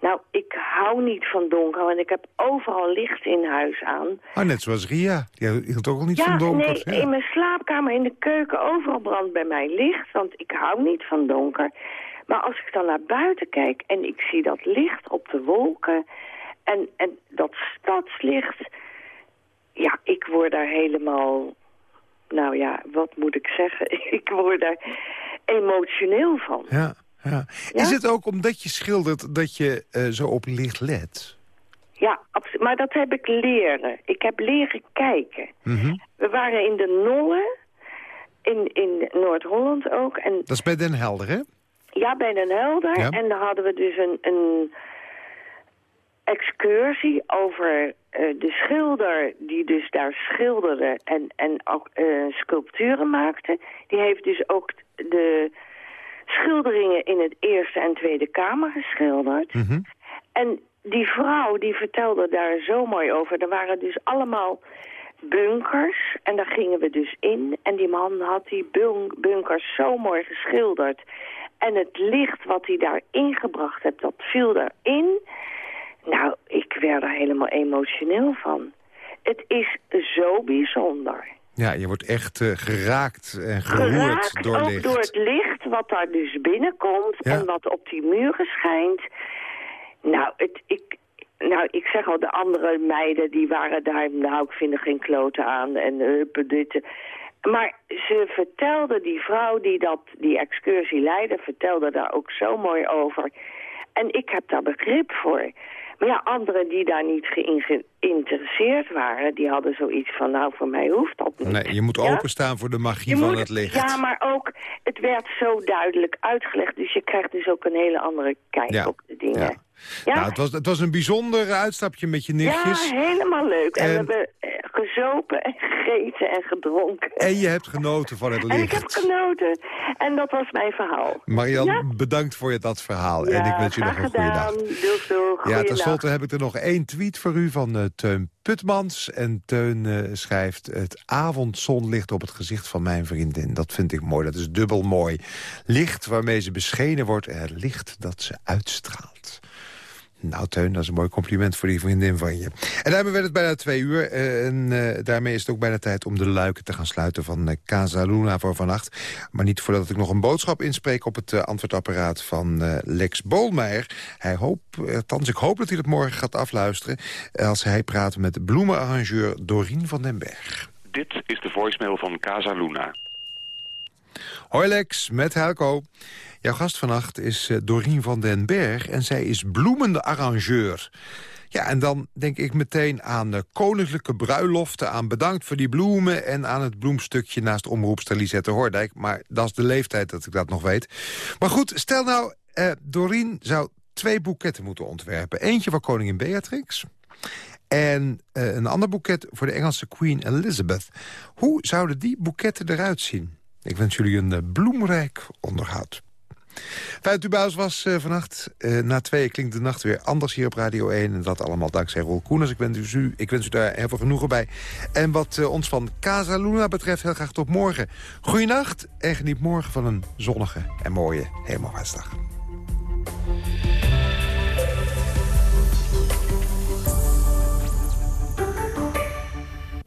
Nou, ik hou niet van donker, want ik heb overal licht in huis aan. Oh, net zoals Ria. Die hield ook al niet ja, van donker. nee, in mijn slaapkamer, in de keuken, overal brandt bij mij licht. Want ik hou niet van donker. Maar als ik dan naar buiten kijk en ik zie dat licht op de wolken... en, en dat stadslicht... Ja, ik word daar helemaal... Nou ja, wat moet ik zeggen? <laughs> Ik word daar emotioneel van. Ja, ja. Is het ook omdat je schildert dat je eh, zo op licht let? Ja, maar dat heb ik leren. Ik heb leren kijken. Mhm. We waren in de Nolle, in, in Noord-Holland ook. En Dat is bij Den Helder, hè? Ja, bij Den Helder. Ja. En daar hadden we dus een, een excursie over eh, de schilder die dus daar schilderde en, en ook eh, sculpturen maakte. Die heeft dus ook de schilderingen in het Eerste en Tweede Kamer geschilderd. Mhm. En die vrouw die vertelde daar zo mooi over. Er waren dus allemaal bunkers en daar gingen we dus in. En die man had die bun- bunkers zo mooi geschilderd. En het licht wat hij daar ingebracht heeft, dat viel daarin. Nou, ik werd er helemaal emotioneel van. Het is zo bijzonder. Ja, je wordt echt eh, geraakt en geroerd Geraakt door licht. door het licht wat daar dus binnenkomt Ja. en wat op die muren schijnt. Nou, het, ik, nou, ik zeg al, de andere meiden die waren daar, nou, ik vind er geen kloten aan en uh, dit. Maar ze vertelde, die vrouw die dat, die excursie leidde, vertelde daar ook zo mooi over. En ik heb daar begrip voor. Maar ja, anderen die daar niet geïnteresseerd waren, die hadden zoiets van, nou, voor mij hoeft dat niet. Nee, je moet Ja? openstaan voor de magie Je van moet- het licht. Ja, maar ook, het werd zo duidelijk uitgelegd. Dus je krijgt dus ook een hele andere kijk Ja. op de dingen. Ja. Nou, het, was, het was een bijzonder uitstapje met je nichtjes. Ja, helemaal leuk. En, we En- hebben eh, gezopen en gegeten en gedronken. En je hebt genoten van het En ik heb licht. genoten. En dat was mijn verhaal. Marian, Ja? bedankt voor je dat verhaal. en ik wens je nog een goede dag. gedaan. Doeg, doeg. Ja, tenslotte heb ik er nog één tweet voor u van eh, Teun Putmans. En Teun eh, schrijft... Het avondzonlicht op het gezicht van mijn vriendin. Dat vind ik mooi, dat is dubbel mooi. Licht waarmee ze beschenen wordt en het licht dat ze uitstraalt. Nou, Teun, dat is een mooi compliment voor die vriendin van je. En daarmee werd het bijna twee uur. eh, en eh, daarmee is het ook bijna tijd om de luiken te gaan sluiten van eh, Casa Luna voor vannacht. Maar niet voordat ik nog een boodschap inspreek op het antwoordapparaat van Lex Bolmeijer. Hij hoopt, althans ik hoop dat hij dat morgen gaat afluisteren... als hij praat met bloemenarrangeur Dorien van den Berg. Dit is de voicemail van Casa Luna. Hoi Lex, met Helco. Jouw gast vannacht is eh, Dorien van den Berg en zij is bloemende arrangeur. Ja, en dan denk ik meteen aan de koninklijke bruiloften... aan bedankt voor die bloemen en aan het bloemstukje... naast omroepster Lisette Hoordijk. Maar dat is de leeftijd dat ik dat nog weet. Maar goed, stel nou, eh, Dorien zou twee boeketten moeten ontwerpen. Eentje voor koningin Beatrix... En eh, een ander boeket voor de Engelse Queen Elizabeth. Hoe zouden die boeketten eruit zien? Ik wens jullie een eh, bloemrijk onderhoud. Fijn dat u ons was eh, vannacht. Eh, na twee klinkt de nacht weer anders hier op Radio 1. En dat allemaal dankzij Roel Koeners. Ik wens u, ik wens u daar heel veel genoegen bij. En wat ons van Casa Luna betreft, heel graag tot morgen. Goeienacht en geniet morgen van een zonnige en mooie hemelvaartsdag.